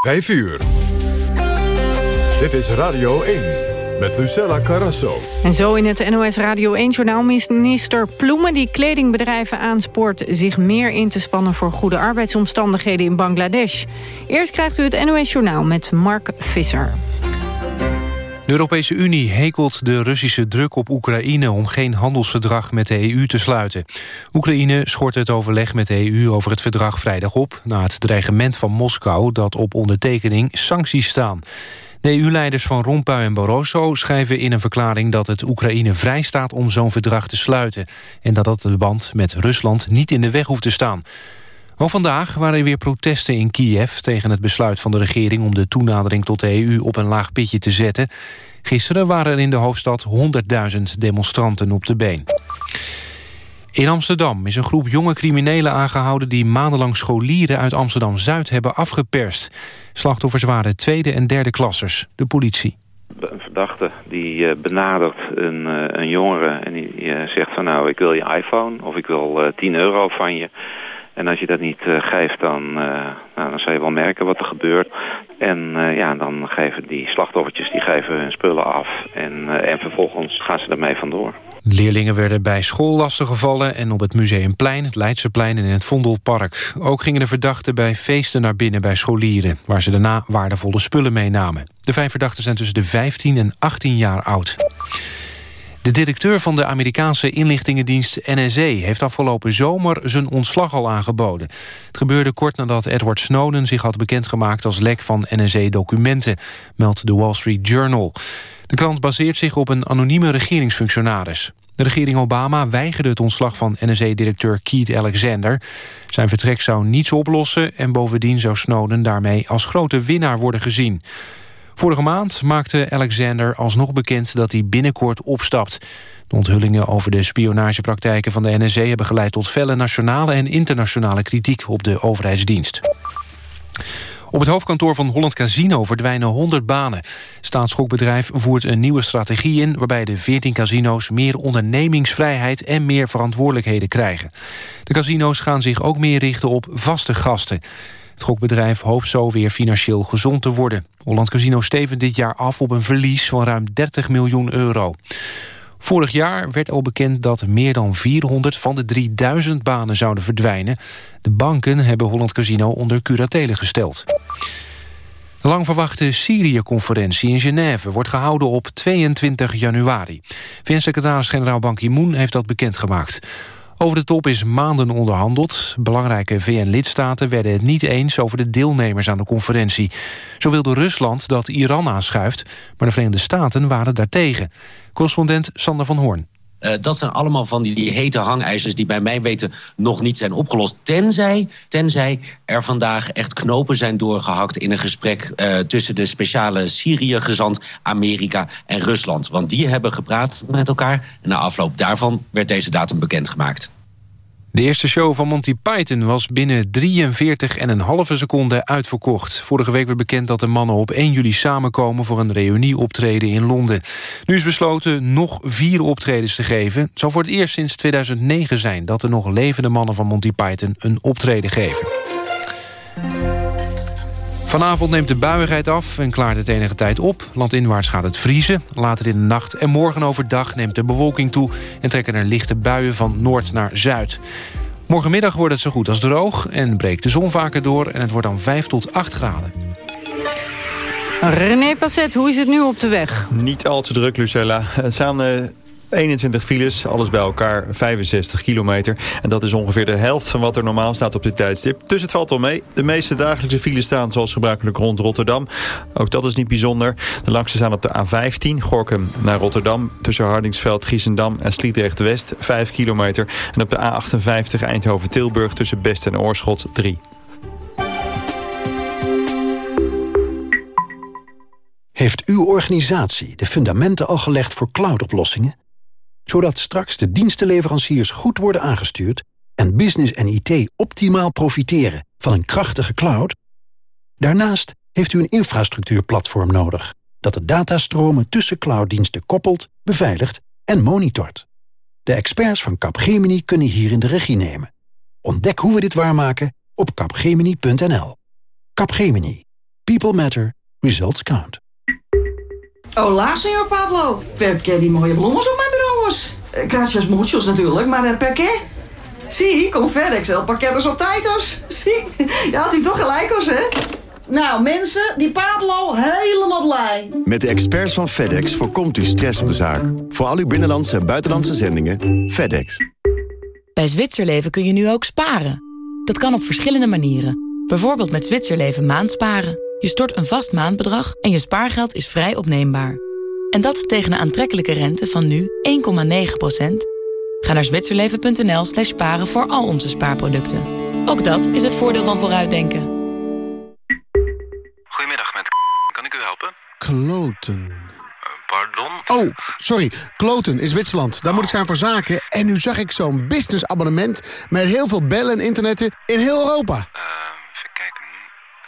5 uur. Dit is Radio 1 met Lucella Carrasso. En zo in het NOS Radio 1-journaal minister Ploemen... die kledingbedrijven aanspoort zich meer in te spannen... voor goede arbeidsomstandigheden in Bangladesh. Eerst krijgt u het NOS-journaal met Mark Visser. De Europese Unie hekelt de Russische druk op Oekraïne... om geen handelsverdrag met de EU te sluiten. Oekraïne schort het overleg met de EU over het verdrag vrijdag op... na het dreigement van Moskou dat op ondertekening sancties staan. De EU-leiders van Rompuy en Barroso schrijven in een verklaring... dat het Oekraïne vrij staat om zo'n verdrag te sluiten... en dat dat de band met Rusland niet in de weg hoeft te staan. Ook vandaag waren er weer protesten in Kiev tegen het besluit van de regering om de toenadering tot de EU op een laag pitje te zetten. Gisteren waren er in de hoofdstad 100.000 demonstranten op de been. In Amsterdam is een groep jonge criminelen aangehouden... die maandenlang scholieren uit Amsterdam-Zuid hebben afgeperst. Slachtoffers waren tweede en derde klassers, de politie. Een verdachte die uh, benadert een, uh, een jongere en die uh, zegt van... nou, ik wil je iPhone of ik wil 10 euro van je... En als je dat niet uh, geeft, dan, uh, nou, dan zal je wel merken wat er gebeurt. En uh, ja, dan geven die slachtoffertjes die geven hun spullen af. En, en vervolgens gaan ze ermee vandoor. Leerlingen werden bij school lastiggevallen... en op het Museumplein, het Leidseplein en in het Vondelpark. Ook gingen de verdachten bij feesten naar binnen bij scholieren... waar ze daarna waardevolle spullen meenamen. De vijf verdachten zijn tussen de 15 en 18 jaar oud. De directeur van de Amerikaanse inlichtingendienst NSA... heeft afgelopen zomer zijn ontslag al aangeboden. Het gebeurde kort nadat Edward Snowden zich had bekendgemaakt... als lek van NSA-documenten, meldt de Wall Street Journal. De krant baseert zich op een anonieme regeringsfunctionaris. De regering Obama weigerde het ontslag van NSA-directeur Keith Alexander. Zijn vertrek zou niets oplossen... en bovendien zou Snowden daarmee als grote winnaar worden gezien. Vorige maand maakte Alexander alsnog bekend dat hij binnenkort opstapt. De onthullingen over de spionagepraktijken van de NSA... hebben geleid tot felle nationale en internationale kritiek op de overheidsdienst. Op het hoofdkantoor van Holland Casino verdwijnen 100 banen. Staatsschokbedrijf voert een nieuwe strategie in... waarbij de 14 casino's meer ondernemingsvrijheid... en meer verantwoordelijkheden krijgen. De casino's gaan zich ook meer richten op vaste gasten. Het gokbedrijf hoopt zo weer financieel gezond te worden. Holland Casino stevend dit jaar af op een verlies van ruim 30 miljoen euro. Vorig jaar werd al bekend dat meer dan 400 van de 3000 banen zouden verdwijnen. De banken hebben Holland Casino onder curatele gesteld. De lang verwachte Syrië-conferentie in Genève wordt gehouden op 22 januari. VN-secretaris-generaal Ban Ki-moon heeft dat bekendgemaakt. Over de top is maanden onderhandeld. Belangrijke VN-lidstaten werden het niet eens over de deelnemers aan de conferentie. Zo wilde Rusland dat Iran aanschuift, maar de Verenigde Staten waren daartegen. Correspondent Sander van Hoorn. Uh, dat zijn allemaal van die, hete hangijzers die bij mij weten nog niet zijn opgelost. Tenzij, tenzij er vandaag echt knopen zijn doorgehakt in een gesprek uh, tussen de speciale Syrië-gezant Amerika en Rusland. Want die hebben gepraat met elkaar en na afloop daarvan werd deze datum bekendgemaakt. De eerste show van Monty Python was binnen 43,5 seconden uitverkocht. Vorige week werd bekend dat de mannen op 1 juli samenkomen... voor een reunieoptreden in Londen. Nu is besloten nog vier optredens te geven. Het zal voor het eerst sinds 2009 zijn... dat er nog levende mannen van Monty Python een optreden geven. Vanavond neemt de buiigheid af en klaart het enige tijd op. Landinwaarts gaat het vriezen. Later in de nacht en morgen overdag neemt de bewolking toe... en trekken er lichte buien van noord naar zuid. Morgenmiddag wordt het zo goed als droog en breekt de zon vaker door... en het wordt dan 5 tot 8 graden. René Passet, hoe is het nu op de weg? Niet al te druk, Lucella. Het zijn... Uh 21 files, alles bij elkaar 65 kilometer. En dat is ongeveer de helft van wat er normaal staat op dit tijdstip. Dus het valt wel mee. De meeste dagelijkse files staan zoals gebruikelijk rond Rotterdam. Ook dat is niet bijzonder. De langste staan op de A15, Gorkum naar Rotterdam... tussen Hardingsveld, Giesendam en Sliedrecht-West, 5 kilometer. En op de A58 Eindhoven-Tilburg tussen Best en Oorschot, 3. Heeft uw organisatie de fundamenten al gelegd voor cloudoplossingen? Zodat straks de dienstenleveranciers goed worden aangestuurd... en business en IT optimaal profiteren van een krachtige cloud? Daarnaast heeft u een infrastructuurplatform nodig... dat de datastromen tussen clouddiensten koppelt, beveiligt en monitort. De experts van Capgemini kunnen hierin de regie nemen. Ontdek hoe we dit waarmaken op capgemini.nl. Capgemini. People matter. Results count. Hola, senor Pablo. Perché die mooie bloemen op mijn Eh, gracias muchos natuurlijk, maar uh, perché? Zie, con FedEx el paquetes op tijdos. Zie, je had hij toch gelijk, hoor, hè? Nou, mensen, die Pablo helemaal blij. Met de experts van FedEx voorkomt u stress op de zaak. Voor al uw binnenlandse en buitenlandse zendingen, FedEx. Bij Zwitserleven kun je nu ook sparen. Dat kan op verschillende manieren. Bijvoorbeeld met Zwitserleven maandsparen. Je stort een vast maandbedrag en je spaargeld is vrij opneembaar. En dat tegen een aantrekkelijke rente van nu 1,9%. Ga naar zwitserleven.nl slash sparen voor al onze spaarproducten. Ook dat is het voordeel van vooruitdenken. Goedemiddag, met kan ik u helpen? Kloten. pardon? Oh, sorry. Kloten is Zwitserland. Daar moet ik zijn voor zaken. En nu zag ik zo'n businessabonnement... met heel veel bellen en internetten in heel Europa. Uh,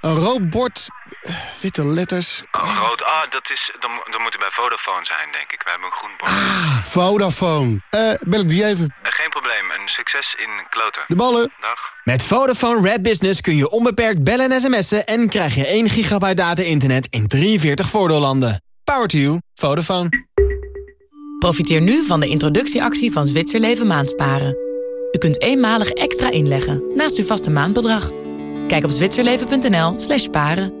Een rood bord, witte letters. Oh, rood. Ah, dat is, dan, dan moet u bij Vodafone zijn, denk ik. We hebben een groen bord. Ah, Vodafone. Eh, bel ik die even? Uh, geen probleem. Een succes in kloten. De ballen. Dag. Met Vodafone Red Business kun je onbeperkt bellen en sms'en... en krijg je 1 gigabyte data-internet in 43 voordeellanden. Power to you. Vodafone. Profiteer nu van de introductieactie van Zwitserleven Maandsparen. U kunt eenmalig extra inleggen naast uw vaste maandbedrag. Kijk op zwitserleven.nl slash paren.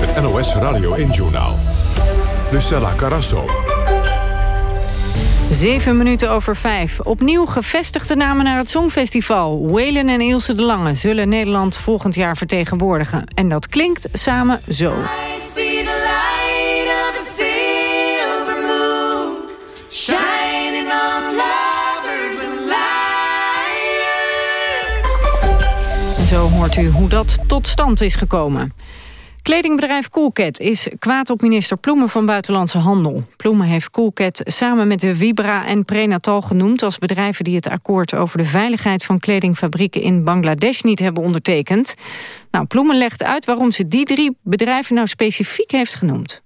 Het NOS Radio 1 Journaal. Lucella Carasso. Zeven minuten over vijf. Opnieuw gevestigde namen naar het Songfestival. Waylon en Ilse de Lange zullen Nederland volgend jaar vertegenwoordigen. En dat klinkt samen zo. Zo hoort u hoe dat tot stand is gekomen. Kledingbedrijf Coolcat is kwaad op minister Ploemen van Buitenlandse Handel. Ploemen heeft Coolcat samen met de Vibra en Prenatal genoemd... als bedrijven die het akkoord over de veiligheid van kledingfabrieken in Bangladesh niet hebben ondertekend. Nou, Ploemen legt uit waarom ze die drie bedrijven nou specifiek heeft genoemd.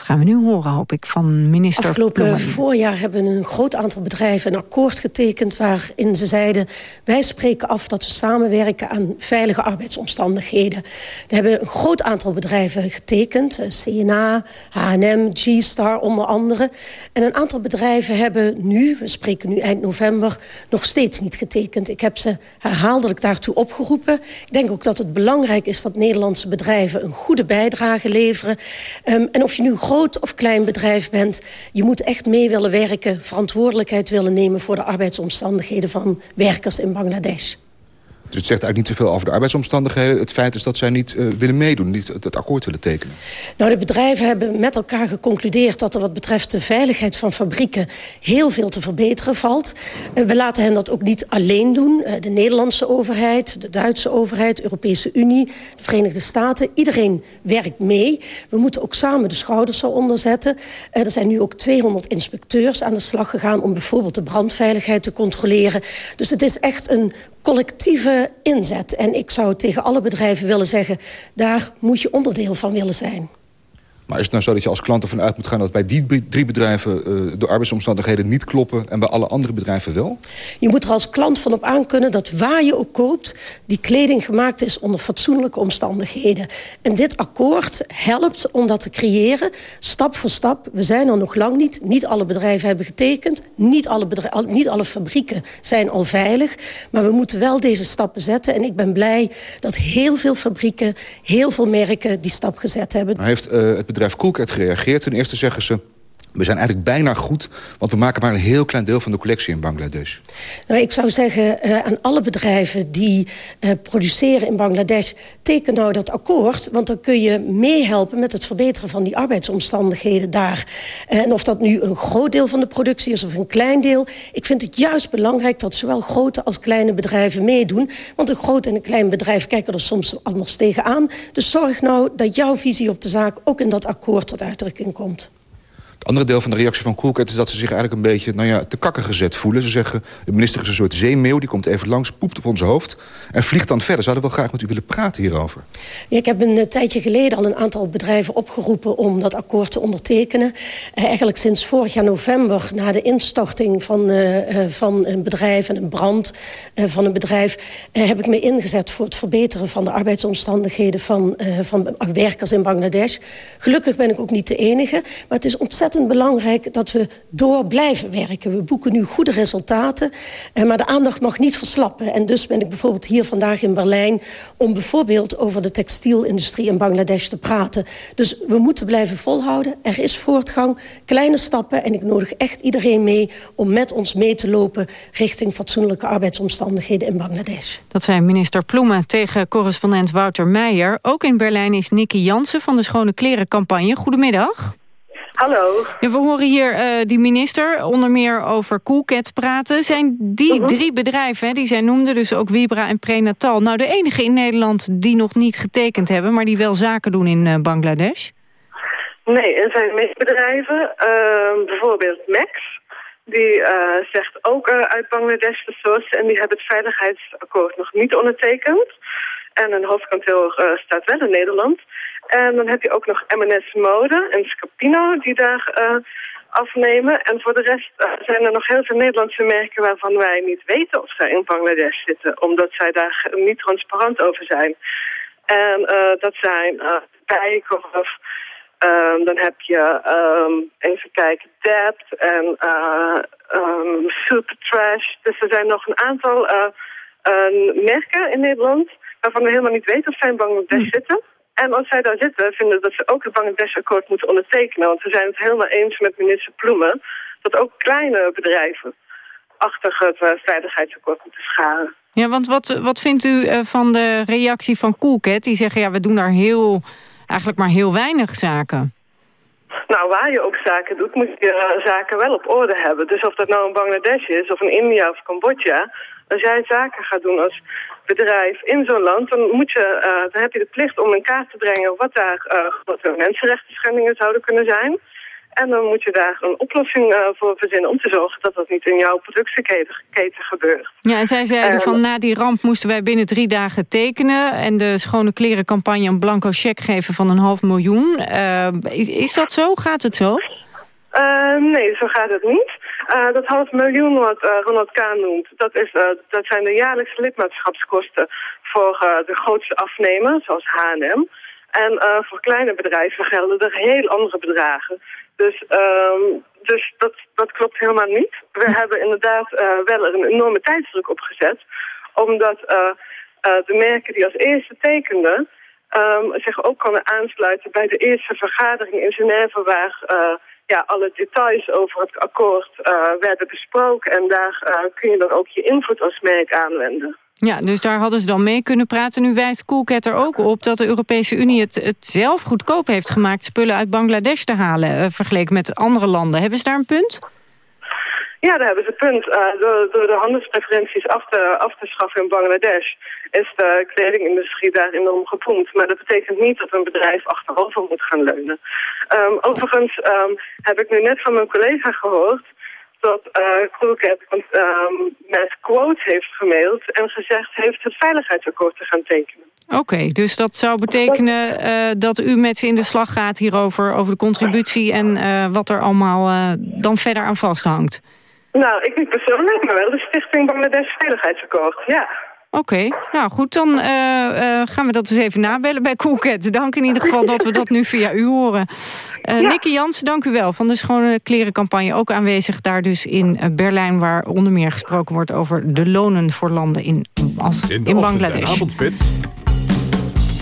Dat gaan we nu horen, hoop ik, van minister Afgelopen Ploemen. voorjaar hebben een groot aantal bedrijven een akkoord getekend... waarin ze zeiden, wij spreken af dat we samenwerken aan veilige arbeidsomstandigheden. Er hebben een groot aantal bedrijven getekend. eh, CNA, H&M, G-Star onder andere. En een aantal bedrijven hebben nu, we spreken nu eind november... nog steeds niet getekend. Ik heb ze herhaaldelijk daartoe opgeroepen. Ik denk ook dat het belangrijk is dat Nederlandse bedrijven... een goede bijdrage leveren. Um, en of je nu groot of klein bedrijf bent... je moet echt mee willen werken, verantwoordelijkheid willen nemen... voor de arbeidsomstandigheden van werkers in Bangladesh. Dus het zegt eigenlijk niet zoveel over de arbeidsomstandigheden. Het feit is dat zij niet uh, willen meedoen, niet het, akkoord willen tekenen. Nou, de bedrijven hebben met elkaar geconcludeerd... dat er wat betreft de veiligheid van fabrieken heel veel te verbeteren valt. Uh, we laten hen dat ook niet alleen doen. Uh, de Nederlandse overheid, de Duitse overheid, de Europese Unie... de Verenigde Staten, iedereen werkt mee. We moeten ook samen de schouders eronder zetten. er zijn nu ook 200 inspecteurs aan de slag gegaan... om bijvoorbeeld de brandveiligheid te controleren. Dus het is echt een collectieve inzet. En ik zou tegen alle bedrijven willen zeggen... daar moet je onderdeel van willen zijn. Maar is het nou zo dat je als klant ervan uit moet gaan... dat bij die drie bedrijven uh, de arbeidsomstandigheden niet kloppen... en bij alle andere bedrijven wel? Je moet er als klant van op aankunnen dat waar je ook koopt... die kleding gemaakt is onder fatsoenlijke omstandigheden. En dit akkoord helpt om dat te creëren, stap voor stap. We zijn er nog lang niet. Niet alle bedrijven hebben getekend. Niet alle, niet alle fabrieken zijn al veilig. Maar we moeten wel deze stappen zetten. En ik ben blij dat heel veel fabrieken, heel veel merken... die stap gezet hebben. Maar heeft uh, het bedrijf bedrijf Coolcat gereageerd. Ten eerste zeggen ze... We zijn eigenlijk bijna goed, want we maken maar een heel klein deel van de collectie in Bangladesh. Nou, ik zou zeggen uh, aan alle bedrijven die uh, produceren in Bangladesh... teken nou dat akkoord, want dan kun je meehelpen... met het verbeteren van die arbeidsomstandigheden daar. Uh, en of dat nu een groot deel van de productie is of een klein deel... ik vind het juist belangrijk dat zowel grote als kleine bedrijven meedoen. Want een groot en een klein bedrijf kijken er soms anders tegenaan. Dus zorg nou dat jouw visie op de zaak ook in dat akkoord tot uitdrukking komt. Het andere deel van de reactie van Coolcat is dat ze zich eigenlijk een beetje nou ja, te kakken gezet voelen. Ze zeggen, de minister is een soort zeemeeuw, die komt even langs, poept op ons hoofd... en vliegt dan verder. Zouden we wel graag met u willen praten hierover? Ja, ik heb een uh, tijdje geleden al een aantal bedrijven opgeroepen om dat akkoord te ondertekenen. Uh, eigenlijk sinds vorig jaar november, na de instorting van, uh, van een bedrijf en een brand van een bedrijf... heb ik me ingezet voor het verbeteren van de arbeidsomstandigheden van, van werkers in Bangladesh. Gelukkig ben ik ook niet de enige, maar het is ontzettend belangrijk dat we door blijven werken. We boeken nu goede resultaten, maar de aandacht mag niet verslappen. En dus ben ik bijvoorbeeld hier vandaag in Berlijn om bijvoorbeeld over de textielindustrie in Bangladesh te praten. Dus we moeten blijven volhouden. Er is voortgang, kleine stappen. En ik nodig echt iedereen mee om met ons mee te lopen... richting fatsoenlijke arbeidsomstandigheden in Bangladesh. Dat zei minister Ploemen tegen correspondent Wouter Meijer. Ook in Berlijn is Nicky Jansen van de Schone Klerencampagne. Goedemiddag. Hallo. Ja, we horen hier uh, die minister onder meer over Coolcat praten. Zijn die uh -huh. drie bedrijven, hè, die zij noemde, dus ook Vibra en Prenatal... nou de enige in Nederland die nog niet getekend hebben... maar die wel zaken doen in uh, Bangladesh? Nee, er zijn meer bedrijven. Uh, bijvoorbeeld Max. Die zegt ook uit Bangladesh te sourcen... en die hebben het veiligheidsakkoord nog niet ondertekend. En een hoofdkantoor staat wel in Nederland... En dan heb je ook nog M&S Mode en Scapino die daar uh, afnemen. En voor de rest uh, zijn er nog heel veel Nederlandse merken waarvan wij niet weten of zij in Bangladesh zitten. Omdat zij daar niet transparant over zijn. En uh, dat zijn uh, of... Um, dan heb je, um, even kijken, Debt en um, Super Trash. Dus er zijn nog een aantal merken in Nederland waarvan we helemaal niet weten of zij in Bangladesh hm. zitten. En als zij daar zitten, vinden dat ze ook het Bangladesh-akkoord moeten ondertekenen. Want we zijn het helemaal eens met minister Ploemen... dat ook kleine bedrijven achter het uh, veiligheidsakkoord moeten scharen. Ja, want wat, wat vindt u uh, van de reactie van Coolcat? Die zeggen, ja, we doen daar heel, eigenlijk maar heel weinig zaken. Nou, waar je ook zaken doet, moet je uh, zaken wel op orde hebben. Dus of dat nou in Bangladesh is, of in India of Cambodja... als jij zaken gaat doen als bedrijf in zo'n land, dan, moet je, uh, dan heb je de plicht om in kaart te brengen wat daar uh, wat mensenrechten schendingen zouden kunnen zijn. En dan moet je daar een oplossing uh, voor verzinnen om te zorgen dat dat niet in jouw productieketen gebeurt. Ja, en zij zeiden van na die ramp moesten wij binnen drie dagen tekenen en de schone klerencampagne een blanco cheque geven van een half miljoen. Is, is, dat zo? Gaat het zo? nee, zo gaat het niet. Uh, dat half miljoen wat uh, Ronald Kaan noemt, dat, is, uh, dat zijn de jaarlijkse lidmaatschapskosten voor de grootste afnemer, zoals H&M. En voor kleine bedrijven gelden er heel andere bedragen. Dus, um, dus dat, dat klopt helemaal niet. We hebben inderdaad wel een enorme tijdsdruk opgezet, omdat de merken die als eerste tekenden... Um, zich ook konden aansluiten bij de eerste vergadering in Genève... waar ja, alle details over het akkoord uh, werden besproken. En daar uh, kun je dan ook je invloed als merk aanwenden. Ja, dus daar hadden ze dan mee kunnen praten. Nu wijst Coolcat er ook op dat de Europese Unie het, het zelf goedkoop heeft gemaakt... spullen uit Bangladesh te halen, uh, vergeleken met andere landen. Hebben ze daar een punt? Ja, daar hebben ze punt. door, door, de handelspreferenties af te, af te schaffen in Bangladesh is de kledingindustrie daar enorm gepoemd. Maar dat betekent niet dat een bedrijf achterover moet gaan leunen. Um, overigens um, heb ik nu net van mijn collega gehoord dat uh, um, met quotes heeft gemaild en gezegd heeft het veiligheidsakkoord te gaan tekenen. Oké, dus dat zou betekenen uh, dat u met ze in de slag gaat hierover, over de contributie en wat er allemaal dan verder aan vasthangt. Nou, ik niet persoonlijk, maar wel de Stichting Bangladesh Veiligheidsakkoord, ja. Oké, okay. nou goed, dan uh, uh, gaan we dat eens even nabellen bij Coolcat. Dank in ieder geval dat we dat nu via u horen. Uh, ja. Nicky Jansen, dank u wel van de Schone Klerencampagne. Ook aanwezig daar dus in Berlijn... waar onder meer gesproken wordt over de lonen voor landen in, als, in, de in Bangladesh. In avondspits,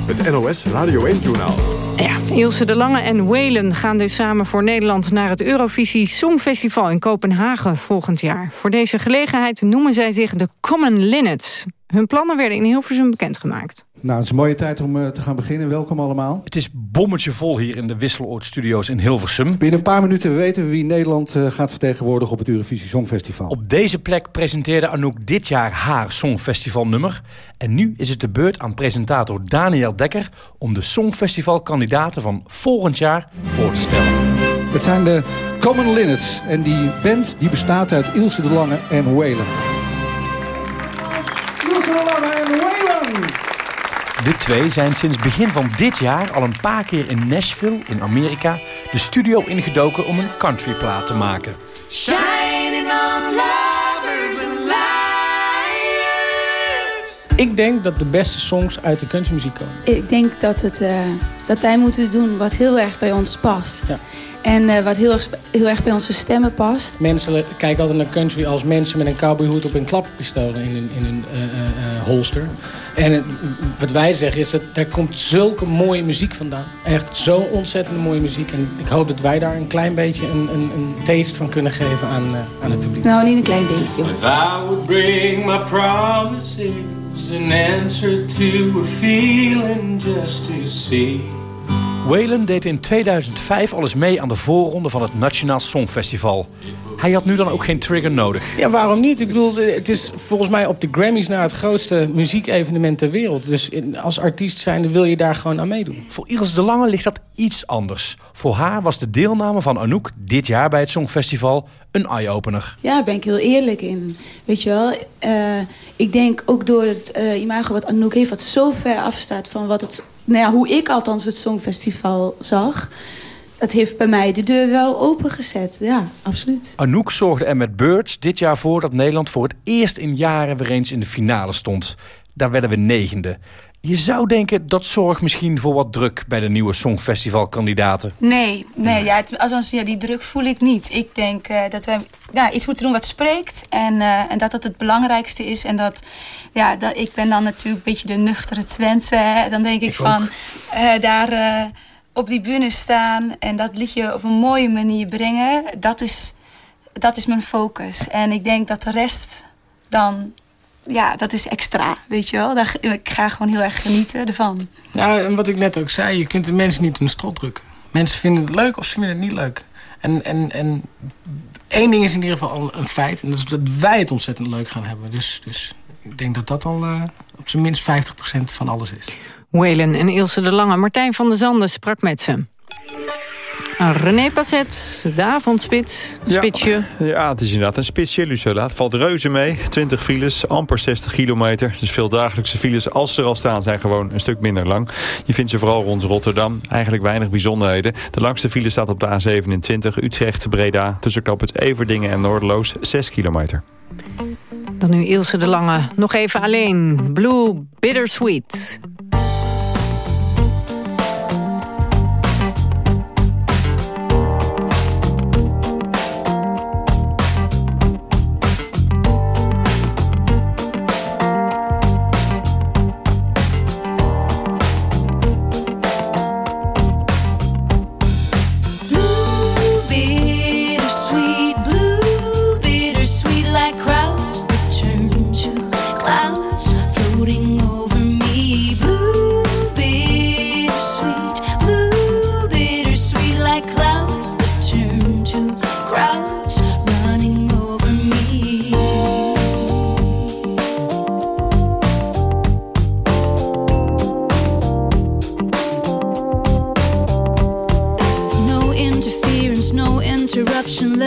het NOS Radio 1-journaal. Ja, Ilse de Lange en Whalen gaan dus samen voor Nederland... naar het Eurovisie Songfestival in Kopenhagen volgend jaar. Voor deze gelegenheid noemen zij zich de Common Linnets. Hun plannen werden in Hilversum bekendgemaakt. Nou, het is een mooie tijd om uh, te gaan beginnen. Welkom allemaal. Het is bommetje vol hier in de Wisseloord Studios in Hilversum. Binnen een paar minuten weten we wie Nederland uh, gaat vertegenwoordigen op het Eurovisie Songfestival. Op deze plek presenteerde Anouk dit jaar haar Songfestivalnummer. En nu is het de beurt aan presentator Daniel Dekker... om de Songfestivalkandidaten van volgend jaar voor te stellen. Het zijn de Common Linnets. En die band die bestaat uit Ilse de Lange en Waylon. De twee zijn sinds begin van dit jaar al een paar keer in Nashville in Amerika de studio ingedoken om een countryplaat te maken. Shining on lovers and liars. Ik denk dat de beste songs uit de countrymuziek komen. Ik denk dat, het, uh, dat wij moeten doen wat heel erg bij ons past. Ja. En uh, wat heel erg, heel erg bij onze stemmen past. Mensen kijken altijd naar country als mensen met een cowboyhoed op een klappistool in hun, in hun uh, uh, holster. En wat wij zeggen is dat daar komt zulke mooie muziek vandaan. Echt zo ontzettend mooie muziek. En ik hoop dat wij daar een klein beetje een, een, een taste van kunnen geven aan, aan het publiek. Nou, niet een klein beetje. Hoor. If I would bring my promises an answer to a feeling just to see. Waylon deed in 2005 al eens mee aan de voorronde van het Nationaal Songfestival. Hij had nu dan ook geen trigger nodig. Ja, waarom niet? Ik bedoel, het is volgens mij op de Grammys naar het grootste muziekevenement ter wereld. Dus als artiest zijnde wil je daar gewoon aan meedoen. Voor Iris de Lange ligt dat iets anders. Voor haar was de deelname van Anouk dit jaar bij het Songfestival een eye-opener. Ja, daar ben ik heel eerlijk in. Weet je wel, uh, ik denk ook door het uh, imago wat Anouk heeft... wat zo ver afstaat van wat het, nou hoe ik althans het Songfestival zag... dat heeft bij mij de deur wel opengezet. Ja, absoluut. Anouk zorgde er met Birds dit jaar voor dat Nederland... voor het eerst in jaren weer eens in de finale stond. Daar werden we negende. Je zou denken dat zorgt misschien voor wat druk bij de nieuwe Songfestivalkandidaten. Nee, nee ja, het, althans, ja, die druk voel ik niet. Ik denk uh, dat wij ja, iets moeten doen wat spreekt en, uh, en dat dat het belangrijkste is. En dat, ja, dat, ik ben dan natuurlijk een beetje de nuchtere Twente. Hè. Dan denk ik, ik van uh, daar op die bühne staan en dat liedje op een mooie manier brengen. Dat is, dat is mijn focus. En ik denk dat de rest dan ja, dat is extra, weet je wel. Daar, ik ga gewoon heel erg genieten ervan. Nou, en wat ik net ook zei, je kunt de mensen niet in de strot drukken. Mensen vinden het leuk of ze vinden het niet leuk. En, en, en één ding is in ieder geval een feit. En dat is dat wij het ontzettend leuk gaan hebben. Dus, dus ik denk dat dat al uh, op zijn minst 50% van alles is. Waylon en Ilse de Lange. Martijn van der Zanden sprak met ze. René Passet, de avondspits, spitsje. Ja, ja, het is inderdaad een spitsje, Lucella. Het valt reuze mee. 20 files, amper 60 kilometer. Dus veel dagelijkse files, als ze er al staan, zijn gewoon een stuk minder lang. Je vindt ze vooral rond Rotterdam. Eigenlijk weinig bijzonderheden. De langste file staat op de A27, Utrecht-Breda. Tussen Kap het Everdingen en Noordeloos, 6 kilometer. Dan nu Ilse de Lange. Nog even alleen. Blue Bittersweet.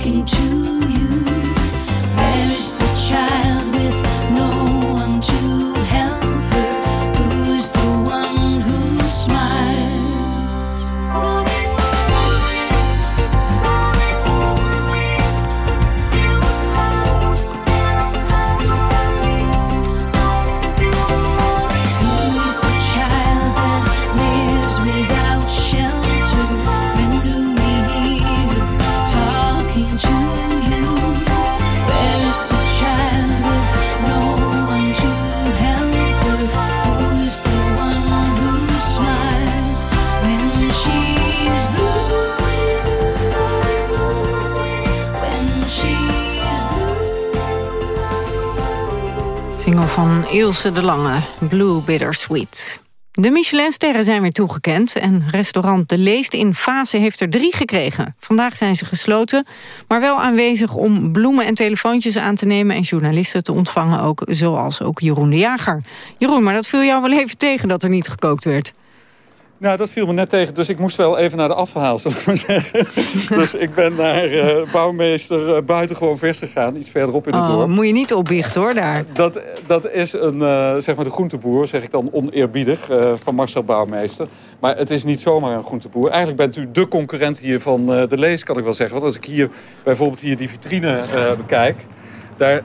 can choose. De Lange, Blue Bittersweet. De Michelinsterren zijn weer toegekend en restaurant De Leest in Fase heeft er drie gekregen. Vandaag zijn ze gesloten, maar wel aanwezig om bloemen en telefoontjes aan te nemen... en journalisten te ontvangen, ook, zoals ook Jeroen de Jager. Jeroen, maar dat viel jou wel even tegen dat er niet gekookt werd. Nou, dat viel me net tegen. Dus ik moest wel even naar de afhaal, zal ik maar zeggen. dus ik ben naar uh, bouwmeester uh, buitengewoon vers gegaan. Iets verderop in het oh, dorp. moet je niet opbiechten hoor, daar. Dat, dat is een, uh, zeg maar de groenteboer, zeg ik dan oneerbiedig, van Marcel Bouwmeester. Maar het is niet zomaar een groenteboer. Eigenlijk bent u de concurrent hier van de lees, kan ik wel zeggen. Want als ik hier bijvoorbeeld hier die vitrine bekijk... daar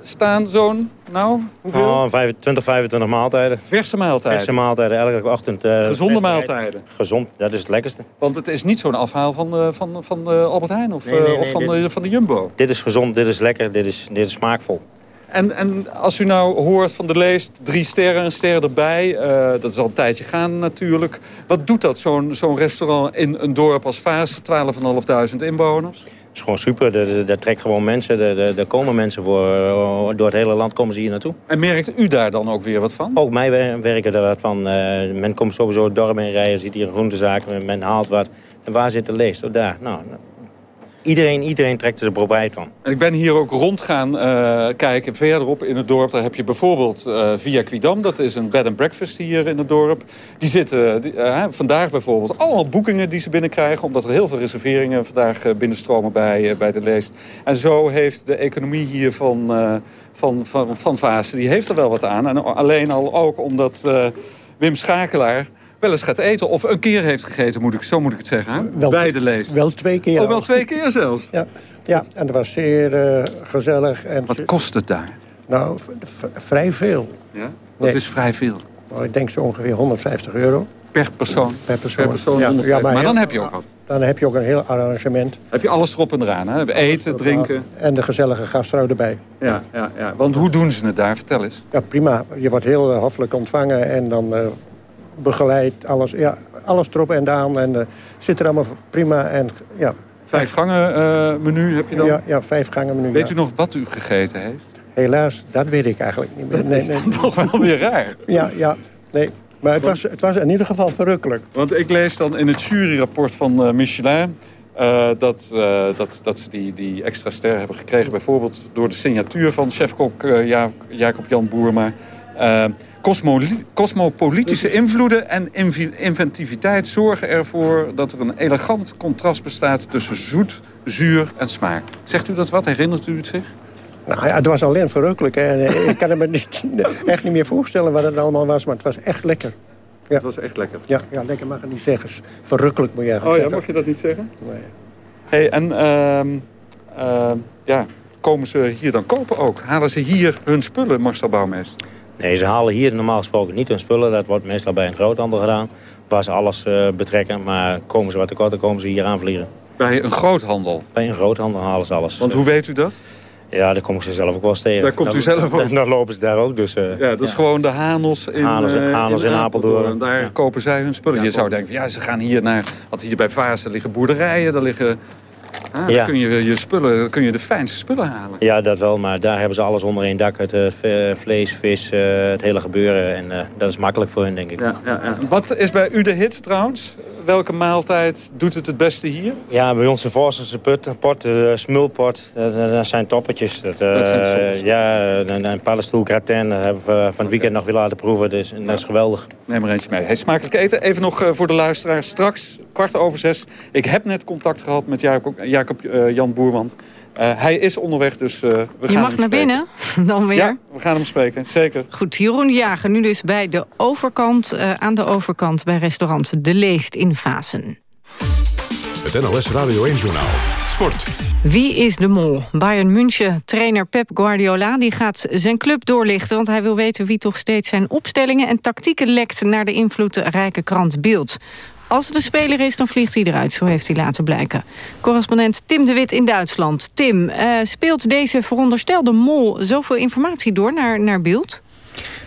staan zo'n, nou, hoeveel? Oh, 20, 25 maaltijden. Verse maaltijden? Verse maaltijden, elke ochtend. Uh, Gezonde maaltijden? Gezond, dat is het lekkerste. Want het is niet zo'n afhaal van, uh, van, van uh, Albert Heijn of, nee, nee, nee, of van, dit, de, van de Jumbo? Dit is gezond, dit is lekker, dit is, dit is smaakvol. En, en als u nou hoort van de leest, drie sterren, een ster erbij. dat is al een tijdje gaan natuurlijk. Wat doet dat, zo'n zo'n restaurant in een dorp als Vaas, 12.500 inwoners? Het is gewoon super. Dat trekt gewoon mensen. Er komen mensen voor. Door het hele land komen ze hier naartoe. En merkt u daar dan ook weer wat van? Ook mij werken er wat van. Uh, men komt sowieso het dorp in rijden. Ziet hier een groentezaak. Men haalt wat. En waar zit de leest? Oh, daar. Nou, Iedereen, iedereen trekt er de profijt van. En ik ben hier ook rond gaan uh, kijken. Verderop in het dorp daar heb je bijvoorbeeld uh, Via Quidam. Dat is een bed and breakfast hier in het dorp. Die zitten uh, vandaag bijvoorbeeld allemaal boekingen die ze binnenkrijgen. Omdat er heel veel reserveringen vandaag binnenstromen bij, bij de leest. En zo heeft de economie hier van, van, van, van Vaassen, die heeft er wel wat aan. En alleen al ook omdat Wim Schakelaar wel eens gaat eten. Of een keer heeft gegeten, moet ik, zo moet ik het zeggen. Wel, Bij de lees. Wel twee keer. Oh, wel twee keer zelfs? Ja, ja en dat was zeer uh, gezellig. En Wat kost het daar? Nou, vrij veel. Ja? Dat nee. is vrij veel? Nou, ik denk zo ongeveer 150 euro. Per persoon? Per persoon. Per persoon ja, 150. ja, maar, maar dan heb je ook wat. Dan heb je ook een heel arrangement. Heb je alles erop en eraan, hè? Eten, drinken. En de gezellige gastvrouw erbij. Ja, ja, ja. Want hoe doen ze het daar? Vertel eens. Ja, prima. Je wordt heel uh, hoffelijk ontvangen en dan... Uh, begeleid, alles, ja, alles erop en aan. En uh, zit er allemaal prima. En, ja. Vijf gangen uh, menu heb je dan? Ja, ja vijf gangen menu. Weet ja. u nog wat u gegeten heeft? Helaas, dat weet ik eigenlijk niet meer. Dat nee, is nee. toch wel weer raar. Ja, ja, nee. Maar het was, het was in ieder geval verrukkelijk. Want ik lees dan in het juryrapport van uh, Michelin... Uh, dat, uh, dat, dat ze die, die extra ster hebben gekregen... bijvoorbeeld door de signatuur van chefkok ja, Jacob Jan Boerma... Cosmopolitische invloeden en inventiviteit zorgen ervoor dat er een elegant contrast bestaat tussen zoet, zuur en smaak. Zegt u dat wat? Herinnert u het zich? Nou ja, het was alleen verrukkelijk. Hè. Ik kan me niet, echt niet meer voorstellen wat het allemaal was, maar het was echt lekker. Ja. Het was echt lekker? Ja, ja lekker mag ik niet zeggen. Verrukkelijk moet je eigenlijk zeggen. Oh ja, mag je dat niet zeggen? Nee. Hey, en uh, uh, ja, komen ze hier dan kopen ook? Halen ze hier hun spullen, Marcel Bouwmeester? Nee, ze halen hier normaal gesproken niet hun spullen. Dat wordt meestal bij een groothandel gedaan. Waar ze alles uh, betrekken. Maar komen ze wat tekort, dan komen ze hier aanvliegen. Bij een groothandel? Bij een groothandel halen ze alles. Want hoe weet u dat? Ja, daar kom ik ze zelf ook wel eens tegen. Daar komt u zelf ook? Dan lopen ze daar ook. Dus, uh, ja, dat is ja. gewoon de Hanos in, uh, Hanos in, in Apeldoorn. En daar ja. kopen zij hun spullen. Je zou denken, ja, ze gaan hier naar... Want hier bij Vaassen liggen boerderijen, daar liggen... Ah, ja. Dan kun je je spullen, kun je de fijnste spullen halen. Ja, dat wel, maar daar hebben ze alles onder één dak. Het uh, vlees, vis, uh, het hele gebeuren. En uh, dat is makkelijk voor hen, denk ik. Ja, ja, ja. Wat is bij u de hit trouwens? Welke maaltijd doet het het beste hier? Ja, bij ons de Voorstense pot, de smulpot. Dat, dat zijn toppetjes. Dat, dat ja, een, een paddenstoel gratin hebben we van het weekend nog weer laten proeven. Dus, dat is geweldig. Neem er eentje mee. Hey, smakelijk eten. Even nog voor de luisteraars. Straks, kwart over zes. Ik heb net contact gehad met Jacob, Jacob uh, Jan Boerman. Uh, hij is onderweg, dus uh, we Je gaan mag hem naar binnen, dan weer. Ja, we gaan hem spreken, zeker. Goed, Jeroen Jager, nu dus bij de overkant, uh, aan de overkant bij restaurant De Leest in Vasen. Het NLS Radio 1 Journaal. Sport. Wie is de mol? Bayern München trainer Pep Guardiola die gaat zijn club doorlichten... want hij wil weten wie toch steeds zijn opstellingen en tactieken lekt... naar de invloedrijke krant Beeld. Als het een speler is, dan vliegt hij eruit. Zo heeft hij laten blijken. Correspondent Tim de Wit in Duitsland. Tim, uh, speelt deze veronderstelde mol zoveel informatie door naar, naar beeld?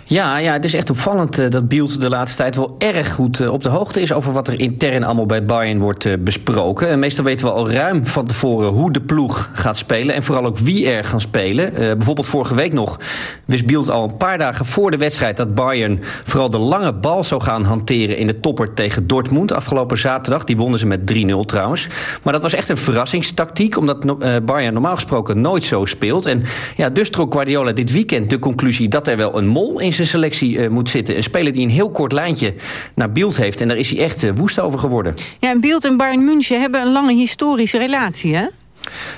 Ja, ja, het is echt opvallend uh, dat Bielt de laatste tijd wel erg goed uh, op de hoogte is over wat er intern allemaal bij Bayern wordt uh, besproken. En meestal weten we al ruim van tevoren hoe de ploeg gaat spelen en vooral ook wie er gaan spelen. bijvoorbeeld vorige week nog wist Bielt al een paar dagen voor de wedstrijd dat Bayern vooral de lange bal zou gaan hanteren in de topper tegen Dortmund afgelopen zaterdag. Die wonnen ze met 3-0 trouwens. Maar dat was echt een verrassingstactiek, omdat Bayern normaal gesproken nooit zo speelt. En ja, dus trok Guardiola dit weekend de conclusie dat er wel een mol in zijn selectie uh, moet zitten. Een speler die een heel kort lijntje naar Beeld heeft. En daar is hij echt uh, woest over geworden. Ja, Beeld en Bayern München hebben een lange historische relatie, hè?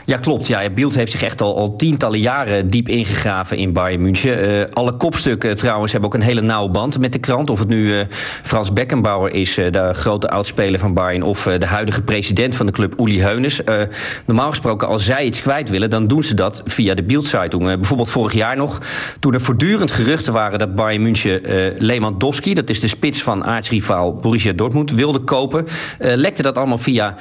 Ja, klopt. Ja, Beeld heeft zich echt al, al tientallen jaren diep ingegraven in Bayern München. Uh, alle kopstukken trouwens hebben ook een hele nauwe band met de krant. Of het nu uh, Frans Beckenbauer is, de grote oudspeler van Bayern... of de huidige president van de club, Uli Heunes. normaal gesproken, als zij iets kwijt willen... dan doen ze dat via de Bild-zeitung. bijvoorbeeld vorig jaar nog, toen er voortdurend geruchten waren... dat Bayern München Lewandowski, dat is de spits van aartsrivaal Borussia Dortmund... wilde kopen, lekte dat allemaal via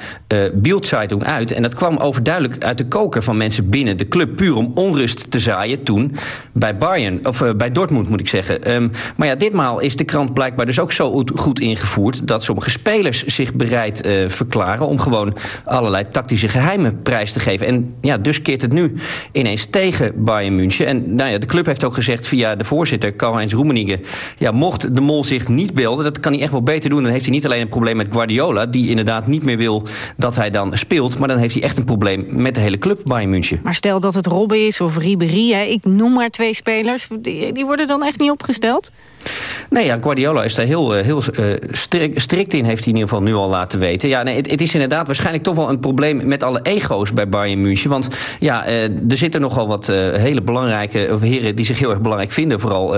Bild-zeitung uit. En dat kwam overduidelijk uit de koker van mensen binnen de club. Puur om onrust te zaaien toen bij Bayern. Of uh, bij Dortmund moet ik zeggen. Um, maar ja, ditmaal is de krant blijkbaar dus ook zo goed ingevoerd... dat sommige spelers zich bereid uh, verklaren... om gewoon allerlei tactische geheimen prijs te geven. En ja, dus keert het nu ineens tegen Bayern München. En nou ja, de club heeft ook gezegd via de voorzitter, Karl-Heinz Roemeningen... ja, mocht de mol zich niet belden, dat kan hij echt wel beter doen... dan heeft hij niet alleen een probleem met Guardiola... die inderdaad niet meer wil dat hij dan speelt... maar dan heeft hij echt een probleem met de hele club Bayern München. Maar stel dat het Robben is of Ribéry, hè, ik noem maar twee spelers... Die, die worden dan echt niet opgesteld? Nee, ja, Guardiola is daar heel, eh, heel uh, strikt in, heeft hij in ieder geval nu al laten weten. Ja, nee, het, is inderdaad waarschijnlijk toch wel een probleem met alle ego's bij Bayern München. Want ja, uh, er zitten nogal wat hele belangrijke heren die zich heel erg belangrijk vinden, vooral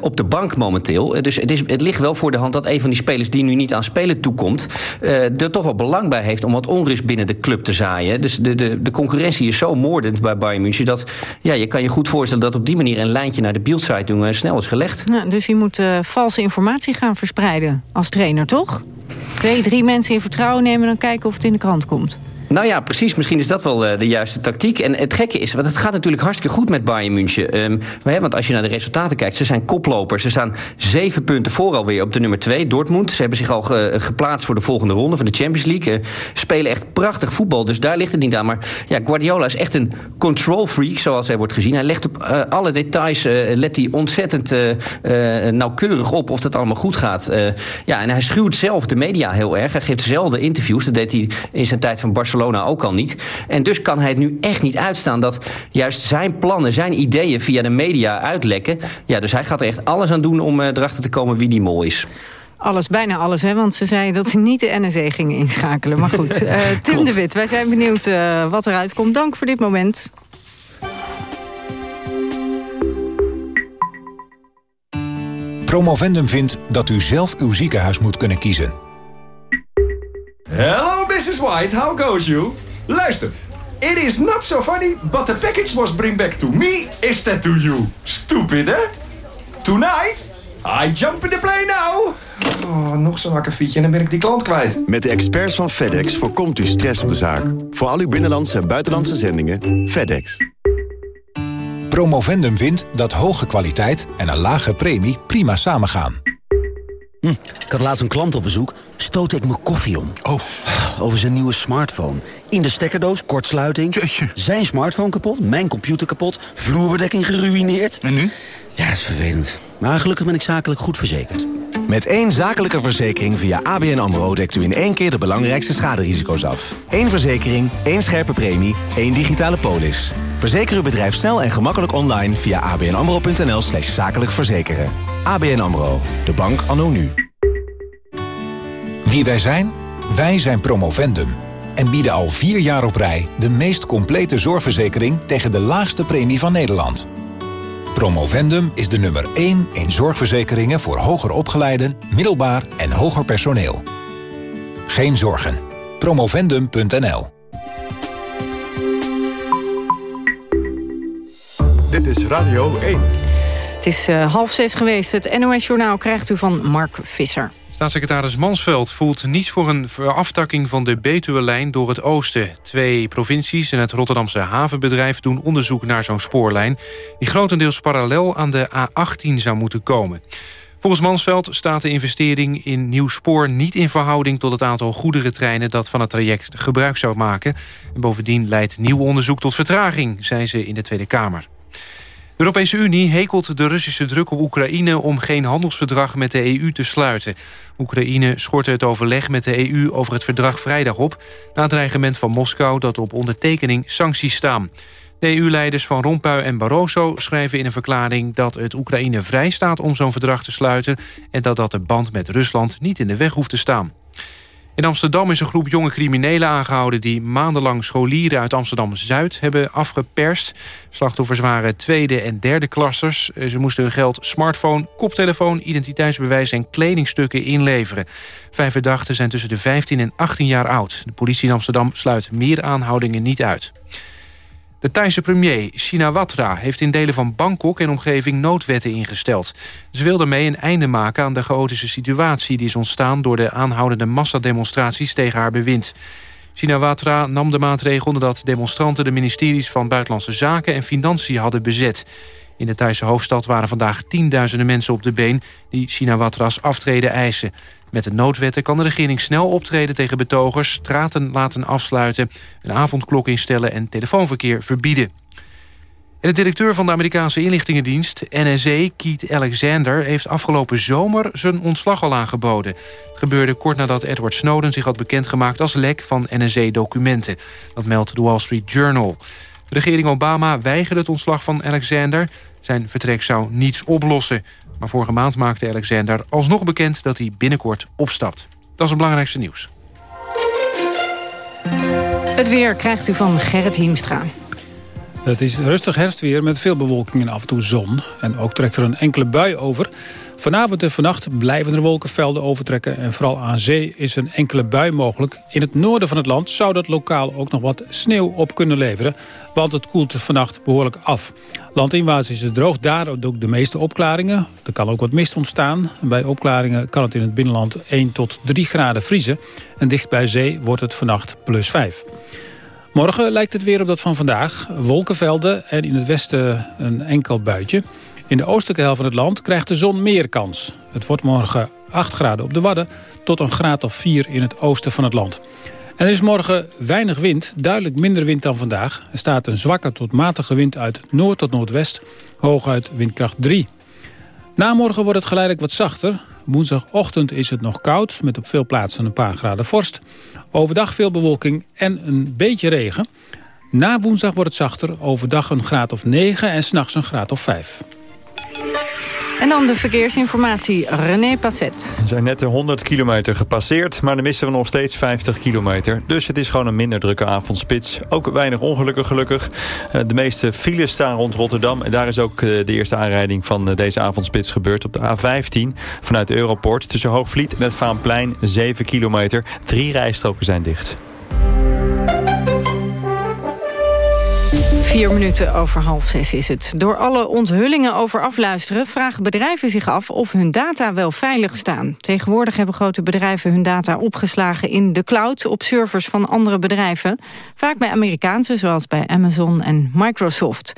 op de bank momenteel. dus het, is, het ligt wel voor de hand dat een van die spelers die nu niet aan spelen toekomt, er toch wel belang bij heeft om wat onrust binnen de club te zaaien. Dus de, de, de concurrentie is zo moordend bij Bayern München dat ja, je kan je goed voorstellen dat op die manier een lijntje naar de Bieldzeitung snel is gelegd. Ja, dus hij moet uh, valse informatie gaan verspreiden als trainer, toch? Twee, drie mensen in vertrouwen nemen en dan kijken of het in de krant komt. Nou ja, precies. Misschien is dat wel uh, de juiste tactiek. En het gekke is, want het gaat natuurlijk hartstikke goed met Bayern München. Maar, want als je naar de resultaten kijkt, ze zijn koplopers. Ze staan zeven punten voor alweer op de nummer twee, Dortmund. Ze hebben zich al ge, geplaatst voor de volgende ronde van de Champions League. Uh, spelen echt prachtig voetbal, dus daar ligt het niet aan. Maar ja, Guardiola is echt een control freak, zoals hij wordt gezien. Hij legt op alle details, let hij ontzettend nauwkeurig op of dat allemaal goed gaat. ja, en hij schuwt zelf de media heel erg. Hij geeft zelden interviews. Dat deed hij in zijn tijd van Barcelona ook al niet. En dus kan hij het nu echt niet uitstaan dat juist zijn plannen, zijn ideeën via de media uitlekken. Ja, dus hij gaat er echt alles aan doen om uh, erachter te komen wie die mol is. Alles, bijna alles, hè? want ze zeiden dat ze niet de NSE gingen inschakelen. Maar goed, uh, Tim de Wit, wij zijn benieuwd uh, wat eruit komt. Dank voor dit moment. Promovendum vindt dat u zelf uw ziekenhuis moet kunnen kiezen. Hello, Mrs. White. How goes you? Luister. It is not so funny, but the package was bring back to me instead to you. Stupid, hè? Tonight, I jump in the plane now. Oh, nog zo'n akkefietje en dan ben ik die klant kwijt. Met de experts van FedEx voorkomt u stress op de zaak. Voor al uw binnenlandse en buitenlandse zendingen, FedEx. Promovendum vindt dat hoge kwaliteit en een lage premie prima samengaan. Hm, ik had laatst een klant op bezoek. Stootte ik mijn koffie om. Oh. Over zijn nieuwe smartphone. In de stekkerdoos, kortsluiting. Jeetje. Zijn smartphone kapot, mijn computer kapot. Vloerbedekking geruineerd. En nu? Ja, dat is vervelend. Maar gelukkig ben ik zakelijk goed verzekerd. Met één zakelijke verzekering via ABN AMRO... dekt u in één keer de belangrijkste schaderisico's af. Eén verzekering, één scherpe premie, één digitale polis. Verzeker uw bedrijf snel en gemakkelijk online... via abnamro.nl slash zakelijk verzekeren. ABN AMRO, de bank anno nu. Wie wij zijn? Wij zijn Promovendum. En bieden al vier jaar op rij de meest complete zorgverzekering... tegen de laagste premie van Nederland. Promovendum is de nummer 1 in zorgverzekeringen voor hoger opgeleiden, middelbaar en hoger personeel. Geen zorgen. Promovendum.nl Dit is Radio 1. Het is uh, half zes geweest. Het NOS-journaal krijgt u van Mark Visser. Staatssecretaris Mansveld voelt niets voor een aftakking van de Betuwe-lijn door het oosten. Twee provincies en het Rotterdamse havenbedrijf doen onderzoek naar zo'n spoorlijn... die grotendeels parallel aan de A18 zou moeten komen. Volgens Mansveld staat de investering in nieuw spoor niet in verhouding... tot het aantal goederentreinen dat van het traject gebruik zou maken. En bovendien leidt nieuw onderzoek tot vertraging, zei ze in de Tweede Kamer. De Europese Unie hekelt de Russische druk op Oekraïne... om geen handelsverdrag met de EU te sluiten. Oekraïne schortte het overleg met de EU over het verdrag vrijdag op... na het dreigement van Moskou dat op ondertekening sancties staan. De EU-leiders van Rompuy en Barroso schrijven in een verklaring... dat het Oekraïne vrij staat om zo'n verdrag te sluiten... en dat dat de band met Rusland niet in de weg hoeft te staan. In Amsterdam is een groep jonge criminelen aangehouden... die maandenlang scholieren uit Amsterdam-Zuid hebben afgeperst. Slachtoffers waren tweede en derde klassers. Ze moesten hun geld, smartphone, koptelefoon, identiteitsbewijs... en kledingstukken inleveren. Vijf verdachten zijn tussen de 15 en 18 jaar oud. De politie in Amsterdam sluit meer aanhoudingen niet uit. De Thaise premier Shinawatra heeft in delen van Bangkok en omgeving noodwetten ingesteld. Ze wil daarmee een einde maken aan de chaotische situatie... die is ontstaan door de aanhoudende massademonstraties tegen haar bewind. Shinawatra nam de maatregel nadat demonstranten de ministeries van Buitenlandse Zaken en Financiën hadden bezet. In de Thaise hoofdstad waren vandaag tienduizenden mensen op de been... die Shinawatras aftreden eisen. Met de noodwetten kan de regering snel optreden tegen betogers... straten laten afsluiten, een avondklok instellen en telefoonverkeer verbieden. En de directeur van de Amerikaanse inlichtingendienst, NSA, Keith Alexander... heeft afgelopen zomer zijn ontslag al aangeboden. Het gebeurde kort nadat Edward Snowden zich had bekendgemaakt... als lek van NSA-documenten. Dat meldt de Wall Street Journal. De regering Obama weigerde het ontslag van Alexander. Zijn vertrek zou niets oplossen. Maar vorige maand maakte Alexander alsnog bekend dat hij binnenkort opstapt. Dat is het belangrijkste nieuws. Het weer krijgt u van Gerrit Hiemstra. Het is rustig herfstweer met veel bewolking en af en toe zon. En ook trekt er een enkele bui over. Vanavond en vannacht blijven er wolkenvelden overtrekken... en vooral aan zee is een enkele bui mogelijk. In het noorden van het land zou dat lokaal ook nog wat sneeuw op kunnen leveren... want het koelt vannacht behoorlijk af. Landinwaarts is het droog, daar ook de meeste opklaringen. Er kan ook wat mist ontstaan. Bij opklaringen kan het in het binnenland 1 tot 3 graden vriezen... en dicht bij zee wordt het vannacht plus 5. Morgen lijkt het weer op dat van vandaag. Wolkenvelden en in het westen een enkel buitje... In de oostelijke helft van het land krijgt de zon meer kans. Het wordt morgen 8 graden op de Wadden tot een graad of 4 in het oosten van het land. En er is morgen weinig wind, duidelijk minder wind dan vandaag. Er staat een zwakke tot matige wind uit noord tot noordwest, hooguit windkracht 3. Na morgen wordt het geleidelijk wat zachter. Woensdagochtend is het nog koud, met op veel plaatsen een paar graden vorst. Overdag veel bewolking en een beetje regen. Na woensdag wordt het zachter, overdag een graad of 9 en s'nachts een graad of 5. En dan de verkeersinformatie, René Passet. We zijn net de 100 kilometer gepasseerd, maar dan missen we nog steeds 50 kilometer. Dus het is gewoon een minder drukke avondspits. Ook weinig ongelukken gelukkig. Eh, de meeste files staan rond Rotterdam. En daar is ook eh, de eerste aanrijding van eh, deze avondspits gebeurd op de A15 vanuit Europort. Tussen Hoogvliet en het Vaanplein 7 kilometer. Drie rijstroken zijn dicht. Vier minuten over half zes is het. Door alle onthullingen over afluisteren vragen bedrijven zich af of hun data wel veilig staan. Tegenwoordig hebben grote bedrijven hun data opgeslagen in de cloud op servers van andere bedrijven. Vaak bij Amerikaanse zoals bij Amazon en Microsoft.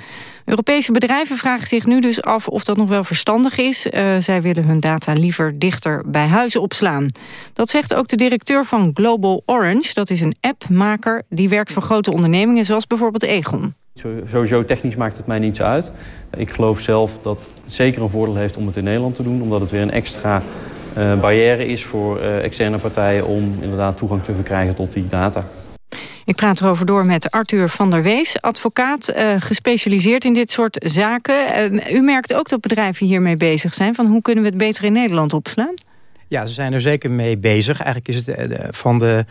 Europese bedrijven vragen zich nu dus af of dat nog wel verstandig is. Uh, zij willen hun data liever dichter bij huis opslaan. Dat zegt ook de directeur van Global Orange. Dat is een appmaker die werkt voor grote ondernemingen zoals bijvoorbeeld Egon. Sowieso technisch maakt het mij niet zo uit. Ik geloof zelf dat het zeker een voordeel heeft om het in Nederland te doen... omdat het weer een extra uh, barrière is voor uh, externe partijen... om inderdaad toegang te verkrijgen tot die data. Ik praat erover door met Arthur van der Wees, advocaat, uh, gespecialiseerd in dit soort zaken. u merkt ook dat bedrijven hiermee bezig zijn. Van hoe kunnen we het beter in Nederland opslaan? Ja, ze zijn er zeker mee bezig. Eigenlijk is het van de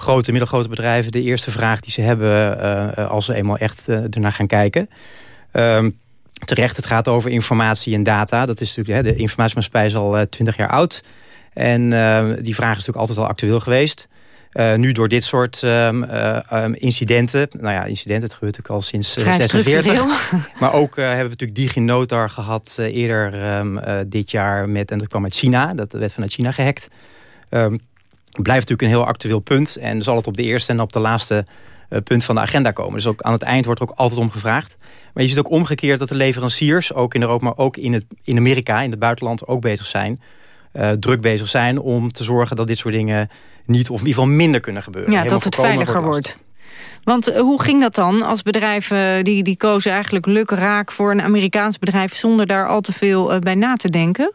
grote, middelgrote bedrijven... de eerste vraag die ze hebben uh, als ze eenmaal echt uh, ernaar gaan kijken. Um, terecht, het gaat over informatie en data. Dat is natuurlijk, hè, de informatiemaatschappij is al twintig jaar oud. En uh, die vraag is natuurlijk altijd al actueel geweest. Uh, nu door dit soort um, uh, um, incidenten... nou ja, incidenten, het gebeurt natuurlijk al sinds uh, 46. Maar ook hebben we natuurlijk DigiNotar gehad eerder um, dit jaar. Met, en dat kwam uit China, dat werd vanuit China gehackt. Blijft natuurlijk een heel actueel punt. En zal het op de eerste en op de laatste punt van de agenda komen. Dus ook aan het eind wordt er ook altijd om gevraagd. Maar je ziet ook omgekeerd dat de leveranciers, ook in Europa... maar ook in, het, in Amerika, in het buitenland, ook bezig zijn... druk bezig zijn om te zorgen dat dit soort dingen niet of in ieder geval minder kunnen gebeuren. Ja, dat het veiliger wordt. Want uh, hoe ging dat dan als bedrijven die, die kozen eigenlijk lukraak voor een Amerikaans bedrijf zonder daar al te veel uh, bij na te denken?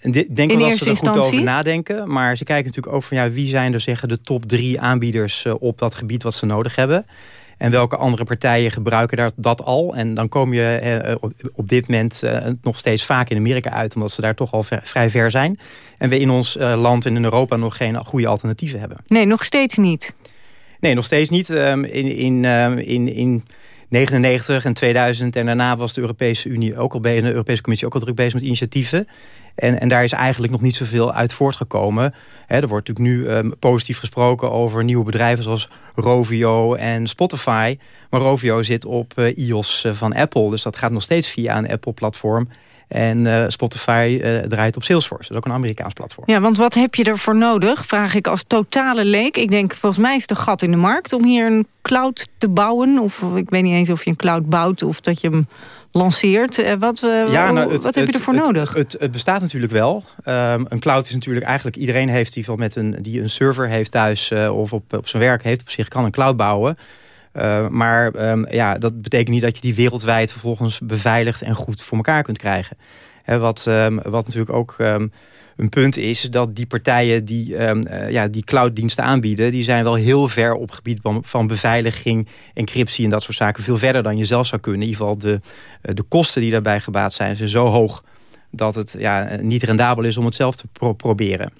Ik denk wel dat ze er goed over nadenken. Maar ze kijken natuurlijk ook van ja, wie zijn er zeggen de top drie aanbieders uh, op dat gebied wat ze nodig hebben. En welke andere partijen gebruiken daar dat al? En dan kom je eh, op dit moment eh, nog steeds vaak in Amerika uit... omdat ze daar toch al vrij ver zijn. En we in ons eh, land en in Europa nog geen goede alternatieven hebben. Nee, nog steeds niet. Nee, nog steeds niet. Um, in, in, um, in, in 99 en 2000 en daarna was de Europese Unie ook al bezig, de Europese Commissie ook al druk bezig met initiatieven. En, en daar is eigenlijk nog niet zoveel uit voortgekomen. er wordt natuurlijk nu um, positief gesproken over nieuwe bedrijven zoals Rovio en Spotify. Maar Rovio zit op uh, iOS uh, van Apple, dus dat gaat nog steeds via een Apple-platform. En uh, Spotify draait op Salesforce. Dat is ook een Amerikaans platform. Ja, want wat heb je ervoor nodig? Vraag ik als totale leek. Ik denk, volgens mij is het een gat in de markt om hier een cloud te bouwen. Of ik weet niet eens of je een cloud bouwt of dat je hem lanceert. Uh, wat ja, nou, het, wat heb je ervoor het, nodig? Het, het, bestaat natuurlijk wel. Um, een cloud is natuurlijk eigenlijk... iedereen heeft die, met een, die een server heeft thuis... of op, op zijn werk heeft op zich kan een cloud bouwen. Uh, maar um, ja, dat betekent niet dat je die wereldwijd vervolgens beveiligd en goed voor elkaar kunt krijgen. He, wat, um, wat natuurlijk ook een punt is, dat die partijen die, uh, ja, die clouddiensten aanbieden, die zijn wel heel ver op gebied van, beveiliging, encryptie en dat soort zaken. Veel verder dan je zelf zou kunnen. In ieder geval de, uh, de kosten die daarbij gebaat zijn, zijn zo hoog dat het ja, niet rendabel is om het zelf te pro proberen.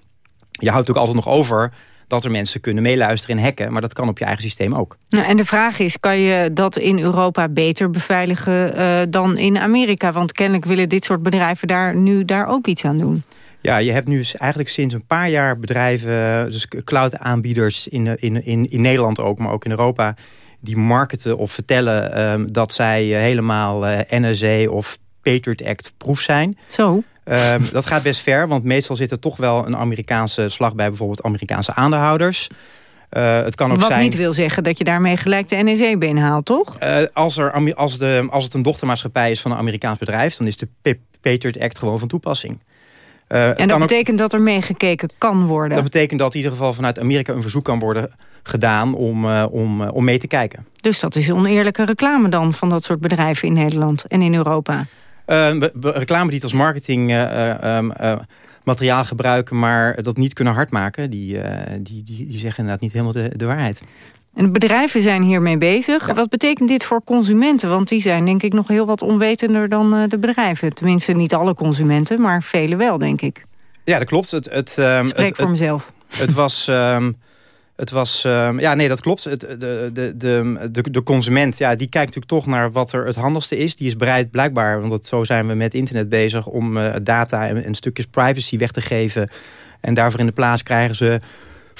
Je houdt ook altijd nog over dat er mensen kunnen meeluisteren en hacken. Maar dat kan op je eigen systeem ook. Nou, en de vraag is, kan je dat in Europa beter beveiligen dan in Amerika? Want kennelijk willen dit soort bedrijven daar nu daar ook iets aan doen. Ja, je hebt nu eigenlijk sinds een paar jaar bedrijven, dus cloud aanbieders in, in, in, in Nederland ook, maar ook in Europa, die marketen of vertellen um, dat zij helemaal uh, NSA of Patriot Act proef zijn. Zo. Um, dat gaat best ver, want meestal zit er toch wel een Amerikaanse slag bij... bijvoorbeeld Amerikaanse aandeelhouders. Uh, het kan ook Wat zijn... niet wil zeggen dat je daarmee gelijk de NEC binnenhaalt, toch? Uh, als, er, als, de, als het een dochtermaatschappij is van een Amerikaans bedrijf... dan is de Patriot Act gewoon van toepassing. Uh, en dat betekent ook... dat er meegekeken kan worden? Dat betekent dat in ieder geval vanuit Amerika een verzoek kan worden gedaan om, uh, om, om mee te kijken. Dus dat is oneerlijke reclame dan van dat soort bedrijven in Nederland en in Europa? Uh, reclame die het als marketing uh, um, materiaal gebruiken... maar dat niet kunnen hardmaken, die, die, die, die zeggen inderdaad niet helemaal de, de waarheid. En bedrijven zijn hiermee bezig. Ja. Wat betekent dit voor consumenten? Want die zijn denk ik nog heel wat onwetender dan de bedrijven. Tenminste niet alle consumenten, maar vele wel denk ik. Ja, dat klopt. Het, het, um, Spreek het, voor mezelf. Het was... Um, het was, uh, ja, nee, dat klopt. Het, de, de, de, de, consument, ja, die kijkt natuurlijk toch naar wat er het handigste is. Die is bereid, blijkbaar, want zo zijn we met internet bezig... om uh, data en, en, stukjes privacy weg te geven. En daarvoor in de plaats krijgen ze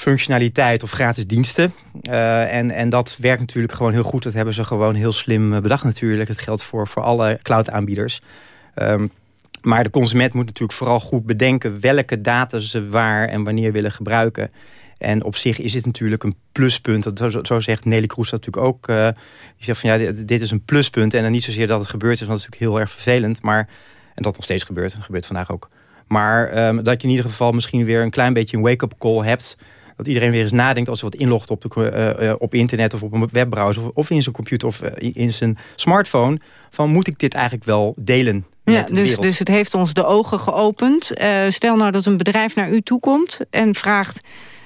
functionaliteit of gratis diensten. Uh, en, en dat werkt natuurlijk gewoon heel goed. Dat hebben ze gewoon heel slim bedacht natuurlijk. Dat geldt voor, voor alle cloud-aanbieders. Um, maar de consument moet natuurlijk vooral goed bedenken... welke data ze waar en wanneer willen gebruiken... En op zich is het natuurlijk een pluspunt. Dat, zo, zo zegt Nelly Kroes dat natuurlijk ook. Uh, die zegt van ja, dit, is een pluspunt. En dan niet zozeer dat het gebeurd is, want dat is natuurlijk heel erg vervelend. Maar, en dat nog steeds gebeurt. En gebeurt vandaag ook. Maar um, dat je in ieder geval misschien weer een klein beetje een wake-up call hebt. Dat iedereen weer eens nadenkt als hij wat inlogt op, de, uh, op internet of op een webbrowser. Of, of in zijn computer of in zijn smartphone. Van moet ik dit eigenlijk wel delen ja, dus, dus het heeft ons de ogen geopend. Uh, stel nou dat een bedrijf naar u toe komt en vraagt...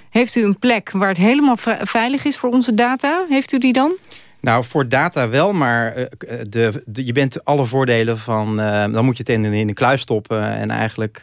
Heeft u een plek waar het helemaal veilig is voor onze data? Heeft u die dan? Nou, voor data wel, maar uh, de, de, je bent alle voordelen van... Uh, dan moet je het in, in de kluis stoppen en eigenlijk...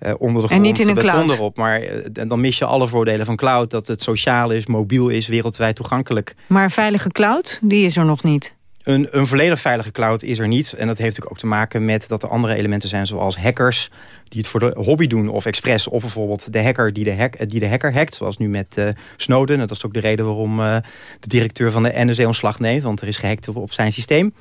Uh, um, onder de grond, en niet in een cloud. erop. Maar dan mis je alle voordelen van cloud. Dat het sociaal is, mobiel is, wereldwijd toegankelijk. Maar een veilige cloud, die is er nog niet. een, een volledig veilige cloud is er niet. En dat heeft natuurlijk ook te maken met dat er andere elementen zijn... zoals hackers die het voor de hobby doen of expres. Of bijvoorbeeld de hacker die de, hack, die de hacker hackt. Zoals nu met uh, Snowden. dat is ook de reden waarom uh, de directeur van de NSA ontslag neemt. Want er is gehackt op, op zijn systeem.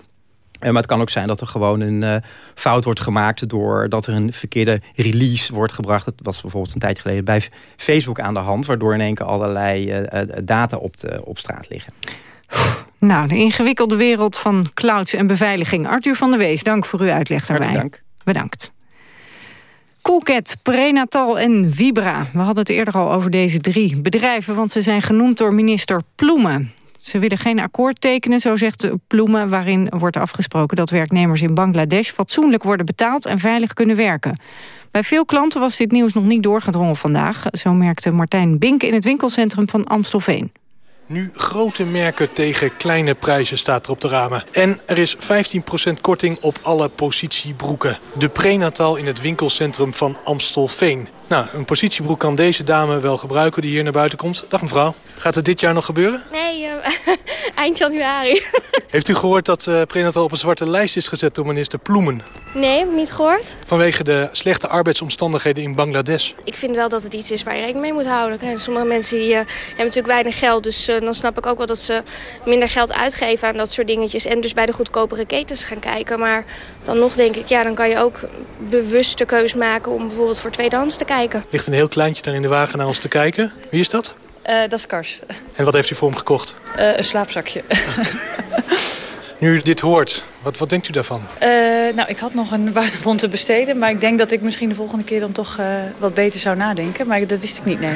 Maar het kan ook zijn dat er gewoon een fout wordt gemaakt... doordat er een verkeerde release wordt gebracht. Dat was bijvoorbeeld een tijd geleden bij Facebook aan de hand... waardoor in één keer allerlei data op, de, op straat liggen. Nou, de ingewikkelde wereld van clouds en beveiliging. Arthur van der Wees, dank voor uw uitleg daarbij. Dank. Bedankt. Coolcat, Prenatal en Vibra. We hadden het eerder al over deze drie bedrijven... want ze zijn genoemd door minister Ploemen. Ze willen geen akkoord tekenen, zo zegt Ploemen... waarin wordt afgesproken dat werknemers in Bangladesh... fatsoenlijk worden betaald en veilig kunnen werken. Bij veel klanten was dit nieuws nog niet doorgedrongen vandaag. Zo merkte Martijn Bink in het winkelcentrum van Amstelveen. Nu grote merken tegen kleine prijzen staat er op de ramen. En er is 15% korting op alle positiebroeken. De prenatal in het winkelcentrum van Amstelveen. Nou, een positiebroek kan deze dame wel gebruiken die hier naar buiten komt. Dag mevrouw. Gaat het dit jaar nog gebeuren? Nee, uh, eind januari. Heeft u gehoord dat uh, prenatal op een zwarte lijst is gezet door minister Ploemen? Nee, heb ik niet gehoord. Vanwege de slechte arbeidsomstandigheden in Bangladesh. Ik vind wel dat het iets is waar je rekening mee moet houden. Sommige mensen die, uh, hebben natuurlijk weinig geld. Dus dan snap ik ook wel dat ze minder geld uitgeven aan dat soort dingetjes. En dus bij de goedkopere ketens gaan kijken. Maar dan nog denk ik, ja, dan kan je ook bewust de keus maken om bijvoorbeeld voor tweedehands te kijken. Er ligt een heel kleintje daar in de wagen naar ons te kijken. Wie is dat? Uh, dat is Kars. En wat heeft u voor hem gekocht? Uh, een slaapzakje. nu dit hoort, wat, wat denkt u daarvan? Uh, nou, ik had nog een waardebond te besteden. Maar ik denk dat ik misschien de volgende keer dan toch wat beter zou nadenken. Maar dat wist ik niet, nee.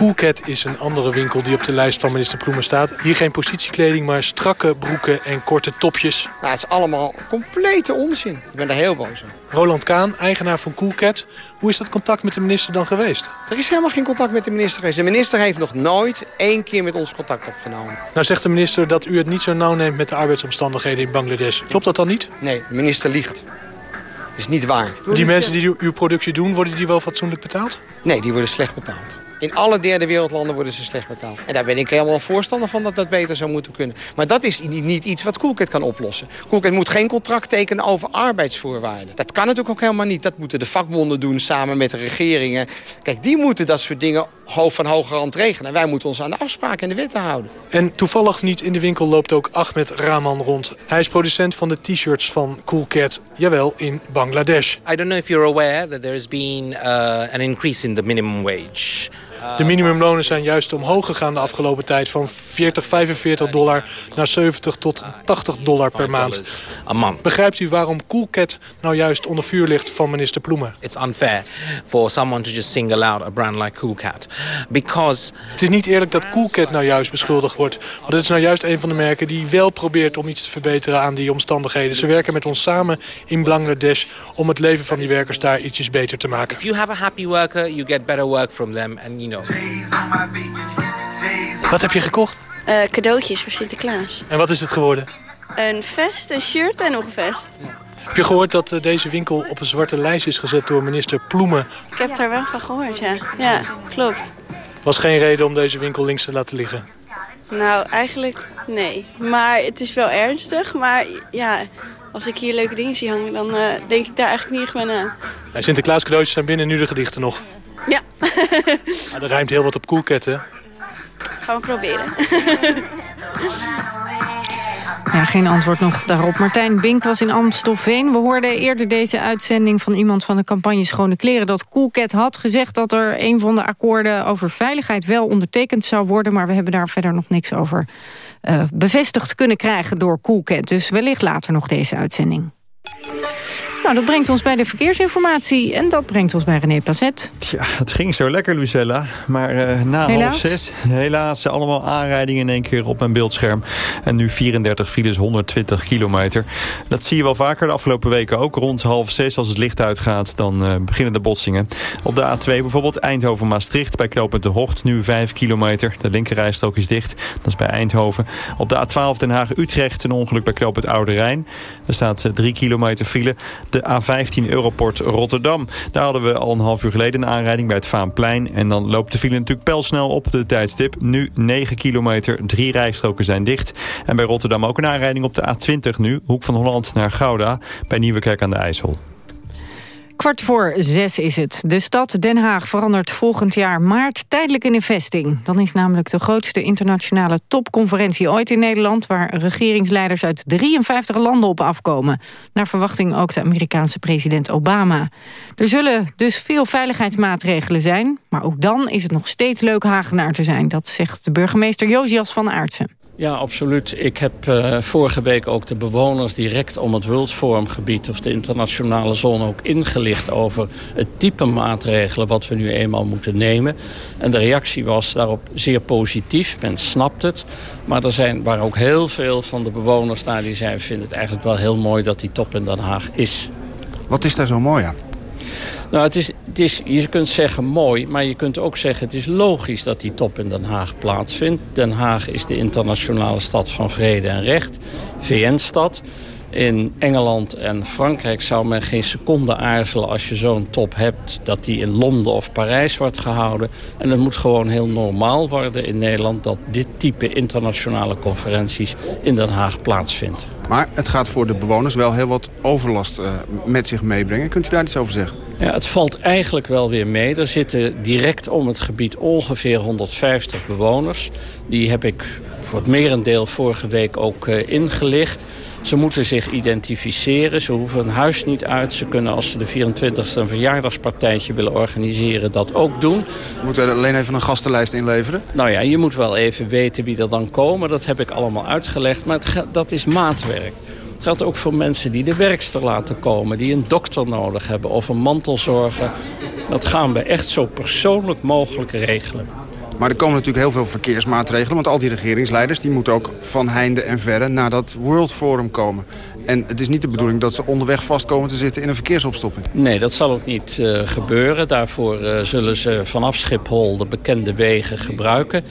Coolcat is een andere winkel die op de lijst van minister Ploemen staat. Hier geen positiekleding, maar strakke broeken en korte topjes. Nou, het is allemaal complete onzin. Ik ben er heel boos om. Roland Kaan, eigenaar van Coolcat. Hoe is dat contact met de minister dan geweest? Er is helemaal geen contact met de minister geweest. De minister heeft nog nooit één keer met ons contact opgenomen. Nou zegt de minister dat u het niet zo nauw neemt met de arbeidsomstandigheden in Bangladesh. Klopt dat dan niet? Nee, de minister liegt. Dat is niet waar. Die mensen die uw productie doen, worden die wel fatsoenlijk betaald? Nee, die worden slecht betaald. In alle derde wereldlanden worden ze slecht betaald. En daar ben ik helemaal voorstander van dat dat beter zou moeten kunnen. Maar dat is niet iets wat Coolcat kan oplossen. Coolcat moet geen contract tekenen over arbeidsvoorwaarden. Dat kan natuurlijk ook helemaal niet. Dat moeten de vakbonden doen samen met de regeringen. Kijk, die moeten dat soort dingen hoofd van hoger hand regelen. En wij moeten ons aan de afspraken en de wetten houden. En toevallig niet in de winkel loopt ook Ahmed Rahman rond. Hij is producent van de t-shirts van Coolcat. Jawel, in Bangladesh. I don't know if you're aware that there has been uh, an increase in the minimum wage. De minimumlonen zijn juist omhoog gegaan de afgelopen tijd. Van 40, 45 dollar naar 70 tot 80 dollar per maand. Begrijpt u waarom Coolcat nou juist onder vuur ligt van minister Ploemen? It's unfair for someone to just single out a brand like Coolcat. Because... Het is niet eerlijk dat Coolcat nou juist beschuldigd wordt. Want het is nou juist een van de merken die wel probeert om iets te verbeteren aan die omstandigheden. Ze werken met ons samen in Bangladesh om het leven van die werkers daar ietsjes beter te maken. If you have a happy worker, you get better work from them and you Wat heb je gekocht? Uh, cadeautjes voor Sinterklaas. En wat is het geworden? Een vest, een shirt en nog een vest. Heb je gehoord dat uh, deze winkel op een zwarte lijst is gezet door minister Ploemen? Ik heb daar wel van gehoord, ja. Ja, klopt. Was geen reden om deze winkel links te laten liggen? Nou, eigenlijk nee. Maar het is wel ernstig. Maar ja, als ik hier leuke dingen zie hangen, dan uh, denk ik daar eigenlijk niet echt bij na. Ja, Sinterklaas cadeautjes zijn binnen, nu de gedichten nog. Ja. maar er ruimt heel wat op koelketten. Gaan we proberen. Ja, geen antwoord nog daarop. Martijn Bink was in Amstelveen. We hoorden eerder deze uitzending van iemand van de campagne Schone Kleren... dat Coolcat had gezegd dat er een van de akkoorden over veiligheid wel ondertekend zou worden. Maar we hebben daar verder nog niks over uh, bevestigd kunnen krijgen door Coolcat. Dus wellicht later nog deze uitzending. Nou, dat brengt ons bij de verkeersinformatie en dat brengt ons bij René Passet. Tja, het ging zo lekker, Lucella. Maar uh, na helaas. half zes, helaas, allemaal aanrijdingen in één keer op mijn beeldscherm. En nu 34 files, 120 kilometer. Dat zie je wel vaker de afgelopen weken ook. Rond half zes, als het licht uitgaat, dan uh, beginnen de botsingen. Op de A2 bijvoorbeeld Eindhoven-Maastricht bij knooppunt De Hocht. Nu 5 kilometer. De linkerrijstrook is dicht. Dat is bij Eindhoven. Op de A12 Den Haag-Utrecht een ongeluk bij knooppunt Oude Rijn. Er staat 3 kilometer file. De A15 Europort Rotterdam. Daar hadden we al een half uur geleden een aanrijding bij het Vaanplein. En dan loopt de file natuurlijk pelsnel op de tijdstip. Nu 9 kilometer, drie rijstroken zijn dicht. En bij Rotterdam ook een aanrijding op de A20 nu. Hoek van Holland naar Gouda bij Nieuwekerk aan de IJssel. Kwart voor zes is het. De stad Den Haag verandert volgend jaar maart tijdelijk in een vesting. Dan is namelijk de grootste internationale topconferentie ooit in Nederland... waar regeringsleiders uit 53 landen op afkomen. Naar verwachting ook de Amerikaanse president Obama. Er zullen dus veel veiligheidsmaatregelen zijn... maar ook dan is het nog steeds leuk Hagenaar te zijn. Dat zegt de burgemeester Josias van Aartsen. Ja, absoluut. Ik heb uh, vorige week ook de bewoners direct om het World gebied... of de internationale zone ook ingelicht over het type maatregelen... wat we nu eenmaal moeten nemen. En de reactie was daarop zeer positief. Men snapt het. Maar er zijn, waren ook heel veel van de bewoners daar die zeiden... vinden het eigenlijk wel heel mooi dat die top in Den Haag is. Wat is daar zo mooi aan? Nou, het is, je kunt zeggen mooi, maar je kunt ook zeggen... het is logisch dat die top in Den Haag plaatsvindt. Den Haag is de internationale stad van vrede en recht. VN-stad. In Engeland en Frankrijk zou men geen seconde aarzelen als je zo'n top hebt... dat die in Londen of Parijs wordt gehouden. En het moet gewoon heel normaal worden in Nederland... dat dit type internationale conferenties in Den Haag plaatsvindt. Maar het gaat voor de bewoners wel heel wat overlast uh, met zich meebrengen. Kunt u daar iets over zeggen? Ja, het valt eigenlijk wel weer mee. Er zitten direct om het gebied ongeveer 150 bewoners. Die heb ik voor het merendeel vorige week ook uh, ingelicht. Ze moeten zich identificeren. Ze hoeven hun huis niet uit. Ze kunnen als ze de 24e een verjaardagspartijtje willen organiseren dat ook doen. Je moet alleen even een gastenlijst inleveren? Nou ja, je moet wel even weten wie er dan komen. Dat heb ik allemaal uitgelegd. Maar het, dat is maatwerk. Het geldt ook voor mensen die de werkster laten komen... die een dokter nodig hebben of een mantelzorger. Dat gaan we echt zo persoonlijk mogelijk regelen. Maar er komen natuurlijk heel veel verkeersmaatregelen... want al die regeringsleiders die moeten ook van heinde en verre... naar dat World Forum komen. En het is niet de bedoeling dat ze onderweg vast komen te zitten in een verkeersopstopping. Nee, dat zal ook niet uh, gebeuren. Daarvoor uh, zullen ze vanaf Schiphol de bekende wegen gebruiken.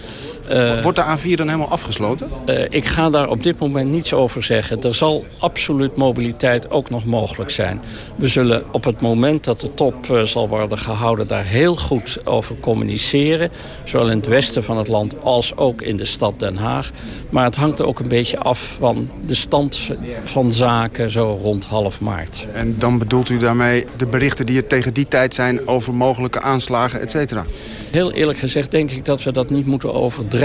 Uh, Wordt de A4 dan helemaal afgesloten? Uh, ik ga daar op dit moment niets over zeggen. Er zal absoluut mobiliteit ook nog mogelijk zijn. We zullen op het moment dat de top uh, zal worden gehouden... daar heel goed over communiceren. Zowel in het westen van het land als ook in de stad Den Haag. Maar het hangt er ook een beetje af van de stand van zaken zo rond half maart. En dan bedoelt u daarmee de berichten die er tegen die tijd zijn... over mogelijke aanslagen, et cetera? Heel eerlijk gezegd denk ik dat we dat niet moeten overdrijven.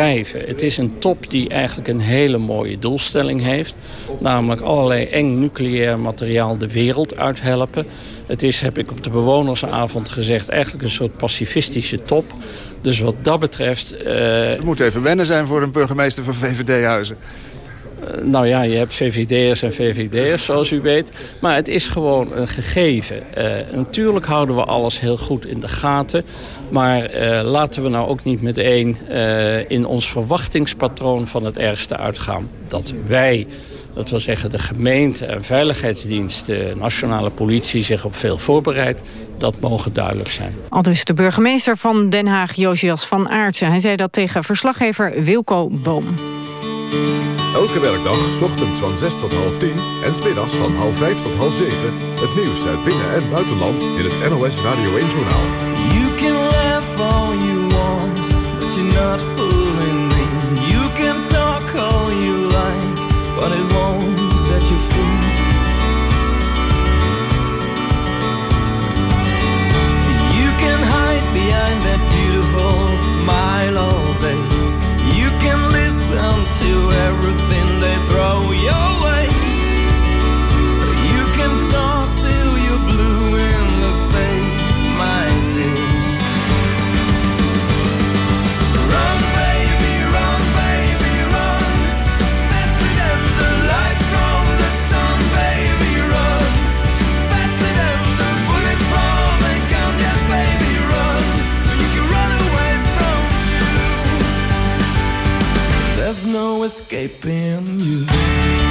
Het is een top die eigenlijk een hele mooie doelstelling heeft. Namelijk allerlei eng nucleair materiaal de wereld uithelpen. Het is, heb ik op de bewonersavond gezegd, eigenlijk een soort pacifistische top. Dus wat dat betreft... Uh... Het moet even wennen zijn voor een burgemeester van VVD-huizen. Nou ja, je hebt VVD'ers en VVD'ers, zoals u weet. Maar het is gewoon een gegeven. Uh, natuurlijk houden we alles heel goed in de gaten. Maar uh, laten we nou ook niet meteen in ons verwachtingspatroon van het ergste uitgaan. Dat wij, dat wil zeggen de gemeente en veiligheidsdienst... de nationale politie zich op veel voorbereidt. Dat mogen duidelijk zijn. Al dus de burgemeester van Den Haag, Josias van Aartsen. Hij zei dat tegen verslaggever Wilco Boom. Elke werkdag, ochtends van 6 tot half 10 en smiddags van half 5 tot half 7. Het nieuws uit binnen- en buitenland in het NOS Radio 1-journaal. You can laugh all you want, but you're not fooling me. You can talk all you like, but it won't set you free. You can hide behind that beautiful smile to everything they throw your escaping you.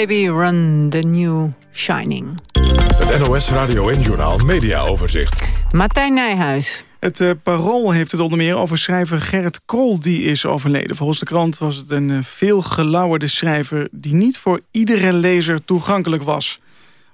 Baby Run, the new Shining. Het NOS Radio en Journaal Media Overzicht. Martijn Nijhuis. Het eh, Parool heeft het onder meer over schrijver Gerrit Krol die is overleden. Volgens de krant was het een uh, veel gelauwerde schrijver... die niet voor iedere lezer toegankelijk was.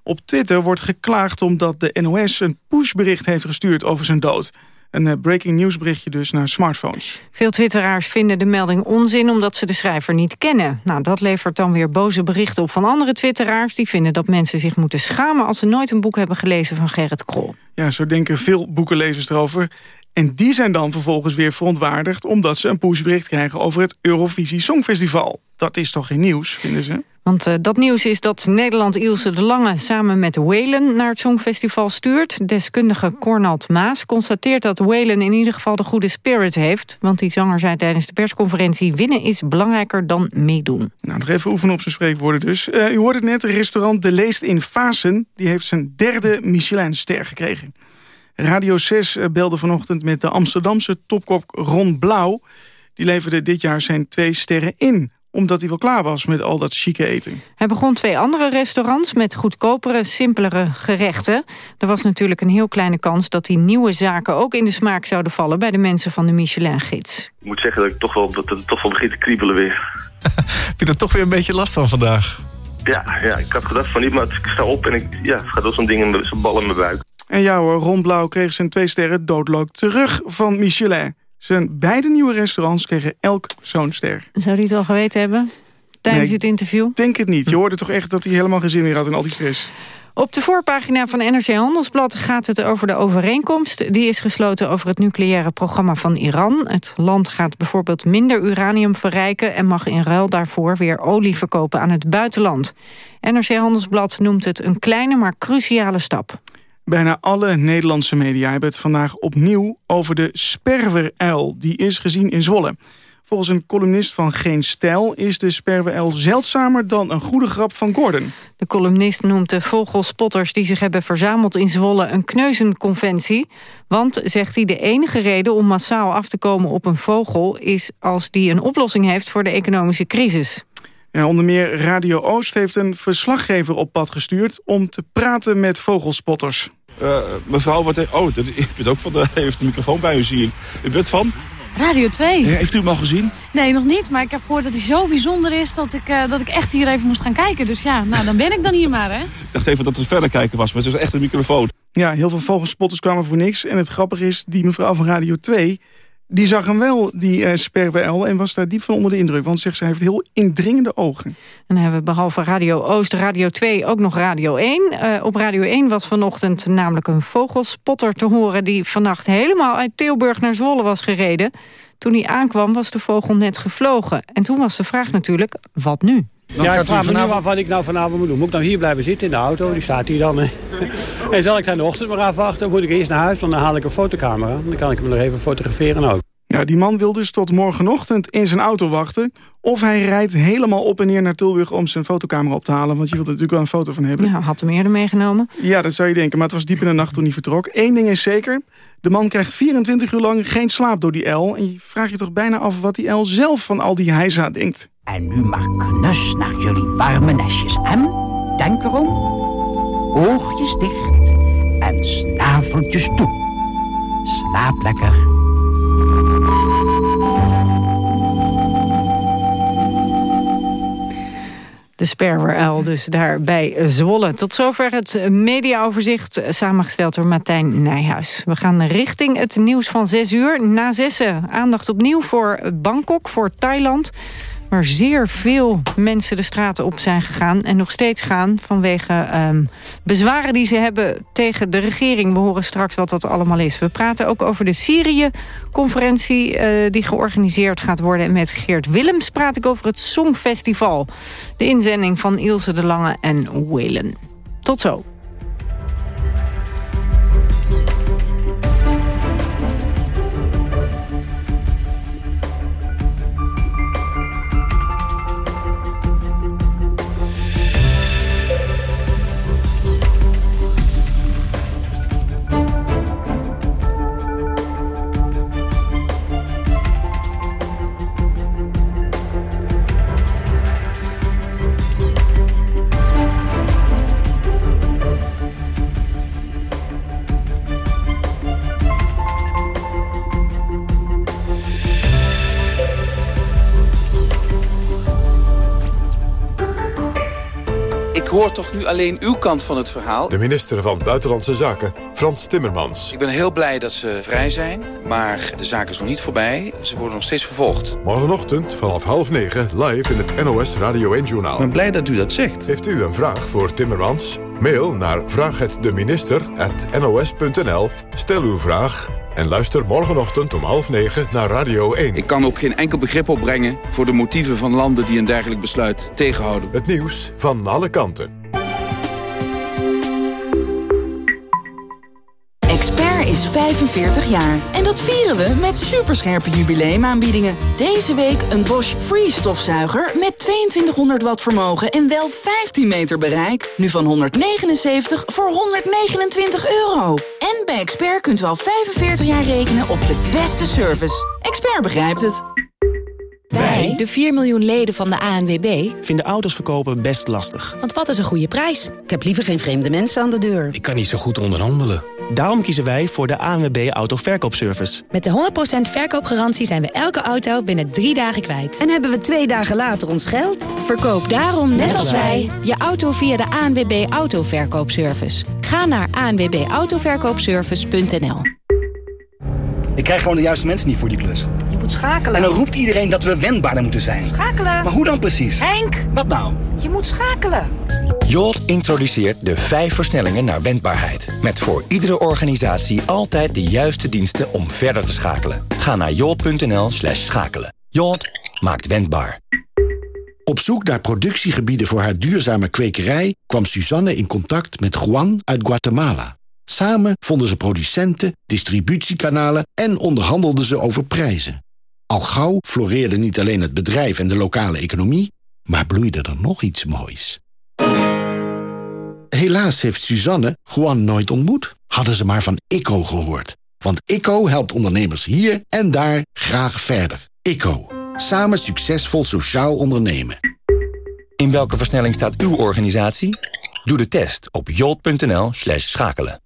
Op Twitter wordt geklaagd omdat de NOS een pushbericht heeft gestuurd over zijn dood. Een uh, breaking news berichtje dus naar smartphones. Veel twitteraars vinden de melding onzin omdat ze de schrijver niet kennen. Nou, dat levert dan weer boze berichten op van andere twitteraars... die vinden dat mensen zich moeten schamen als ze nooit een boek hebben gelezen van Gerrit Krol. Ja, zo denken veel boekenlezers erover. En die zijn dan vervolgens weer verontwaardigd... omdat ze een pushbericht krijgen over het Eurovisie Songfestival. Dat is toch geen nieuws, vinden ze? Want uh, dat nieuws is dat Nederland Ilse de Lange samen met Whalen naar het Songfestival stuurt. Deskundige Cornald Maas constateert dat Whalen in ieder geval de goede spirit heeft. Want die zanger zei tijdens de persconferentie... winnen is belangrijker dan meedoen. Nou, nog even oefenen op zijn spreekwoorden dus. Uh, u hoorde het net, restaurant De Leest in Fasen... die heeft zijn derde Michelinster gekregen. Radio 6 belde vanochtend met de Amsterdamse topkok Ron Blauw. Die leverde dit jaar zijn twee sterren in omdat hij wel klaar was met al dat chique eten. Hij begon twee andere restaurants met goedkopere, simpelere gerechten. Er was natuurlijk een heel kleine kans dat die nieuwe zaken ook in de smaak zouden vallen bij de mensen van de Michelin-gids. Ik moet zeggen dat ik toch wel, dat het toch wel begint te kriebelen weer. Heb je er toch weer een beetje last van vandaag? Ja, ja ik had gedacht van niet, maar ik sta op en ik ja, het gaat wel zo'n ding, zo'n bal in mijn buik. En ja hoor, Ron Blauw kreeg zijn twee sterren doodleuk terug van Michelin. Zijn beide nieuwe restaurants kregen elk zo'n ster. Zou hij het al geweten hebben tijdens nee, het interview? denk het niet. Je hoorde toch echt dat hij helemaal geen zin meer had in al die stress. Op de voorpagina van NRC Handelsblad gaat het over de overeenkomst. Die is gesloten over het nucleaire programma van Iran. Het land gaat bijvoorbeeld minder uranium verrijken... en mag in ruil daarvoor weer olie verkopen aan het buitenland. NRC Handelsblad noemt het een kleine maar cruciale stap. Bijna alle Nederlandse media hebben het vandaag opnieuw over de sperweruil. Die is gezien in Zwolle. Volgens een columnist van Geen Stijl is de sperweruil zeldzamer dan een goede grap van Gordon. De columnist noemt de vogelspotters die zich hebben verzameld in Zwolle een kneuzenconventie. Want, zegt hij, de enige reden om massaal af te komen op een vogel... is als die een oplossing heeft voor de economische crisis. Ja, onder meer Radio Oost heeft een verslaggever op pad gestuurd... om te praten met vogelspotters. Uh, mevrouw, wat, oh, dat, u bent ook van de, heeft de microfoon bij u, zie ik. U bent van? Radio 2. Ja, heeft u hem al gezien? Nee, nog niet. Maar ik heb gehoord dat hij zo bijzonder is dat ik, uh, dat ik echt hier even moest gaan kijken. Dus ja, nou, dan ben ik dan hier maar, hè. Ik dacht even dat het verder kijken was, maar het is echt een microfoon. Ja, heel veel vogelspotters kwamen voor niks. En het grappige is, die mevrouw van Radio 2... die zag hem wel, die uh, sperweil, en was daar diep van onder de indruk. Want zegt, ze heeft heel indringende ogen. En dan hebben we behalve Radio Oost, Radio 2 ook nog Radio 1. Uh, op Radio 1 was vanochtend namelijk een vogelspotter te horen... die vannacht helemaal uit Tilburg naar Zwolle was gereden. Toen hij aankwam was de vogel net gevlogen. En toen was de vraag natuurlijk, wat nu? Dan ja, ik vraag me vanavond... nu af wat ik nou vanavond moet doen. Moet ik nou hier blijven zitten in de auto? Die staat hier dan. en zal ik dan de ochtend maar afwachten? Of moet ik eerst naar huis? Want dan haal ik een fotocamera. Dan kan ik hem nog even fotograferen ook. Ja, die man wil dus tot morgenochtend in zijn auto wachten. Of hij rijdt helemaal op en neer naar Tilburg om zijn fotocamera op te halen. Want je wilt er natuurlijk wel een foto van hebben. Ja, had hem eerder meegenomen. Ja, dat zou je denken. Maar het was diep in de nacht toen hij vertrok. Eén ding is zeker. De man krijgt 24 uur lang geen slaap door die L. En je vraagt je toch bijna af wat die L zelf van al die heisa denkt. En nu maar knus naar jullie warme nestjes. En denk erom. Oogjes dicht en snaveltjes toe. Slaap lekker. De sperweruil dus daar bij Zwolle. Tot zover het mediaoverzicht, samengesteld door Martijn Nijhuis. We gaan richting het nieuws van 6 uur. Na zessen aandacht opnieuw voor Bangkok, voor Thailand waar zeer veel mensen de straten op zijn gegaan... en nog steeds gaan vanwege um, bezwaren die ze hebben tegen de regering. We horen straks wat dat allemaal is. We praten ook over de Syrië-conferentie uh, die georganiseerd gaat worden. En met Geert Willems praat ik over het Songfestival. De inzending van Ilse de Lange en Whalen. Tot zo. Nu alleen uw kant van het verhaal? De minister van Buitenlandse Zaken, Frans Timmermans. Ik ben heel blij dat ze vrij zijn, maar de zaak is nog niet voorbij. Ze worden nog steeds vervolgd. Morgenochtend vanaf half negen live in het NOS Radio 1-journaal. Ik ben blij dat u dat zegt. Heeft u een vraag voor Timmermans? Mail naar vraaghetdeminister.nos.nl. Stel uw vraag en luister morgenochtend om half negen naar Radio 1. Ik kan ook geen enkel begrip opbrengen voor de motieven van landen die een dergelijk besluit tegenhouden. Het nieuws van alle kanten. Is 45 jaar. En dat vieren we met superscherpe jubileumaanbiedingen. Deze week een Bosch Free stofzuiger met 2200 watt vermogen en wel 15 meter bereik. Nu van 179 voor 129 euro. En bij Expert kunt u al 45 jaar rekenen op de beste service. Expert begrijpt het. Wij, de 4 miljoen leden van de ANWB, vinden auto's verkopen best lastig. Want wat is een goede prijs? Ik heb liever geen vreemde mensen aan de deur. Ik kan niet zo goed onderhandelen. Daarom kiezen wij voor de ANWB Autoverkoopservice. Met de 100% verkoopgarantie zijn we elke auto binnen drie dagen kwijt. En hebben we twee dagen later ons geld? Verkoop daarom, net, als wij, je auto via de ANWB Autoverkoopservice. Ga naar anwbautoverkoopservice.nl Ik krijg gewoon de juiste mensen niet voor die klus. Moet schakelen. En dan roept iedereen dat we wendbaarder moeten zijn. Schakelen. Maar hoe dan precies? Henk! Wat nou? Je moet schakelen. Jolt introduceert de vijf versnellingen naar wendbaarheid. Met voor iedere organisatie altijd de juiste diensten om verder te schakelen. Ga naar jolt.nl slash schakelen. Jolt maakt wendbaar. Op zoek naar productiegebieden voor haar duurzame kwekerij... kwam Suzanne in contact met Juan uit Guatemala. Samen vonden ze producenten, distributiekanalen... en onderhandelden ze over prijzen. Al gauw floreerde niet alleen het bedrijf en de lokale economie... maar bloeide er nog iets moois. Helaas heeft Suzanne Juan nooit ontmoet. Hadden ze maar van ICO gehoord. Want ICO helpt ondernemers hier en daar graag verder. ICO. Samen succesvol sociaal ondernemen. In welke versnelling staat uw organisatie? Doe de test op jolt.nl schakelen.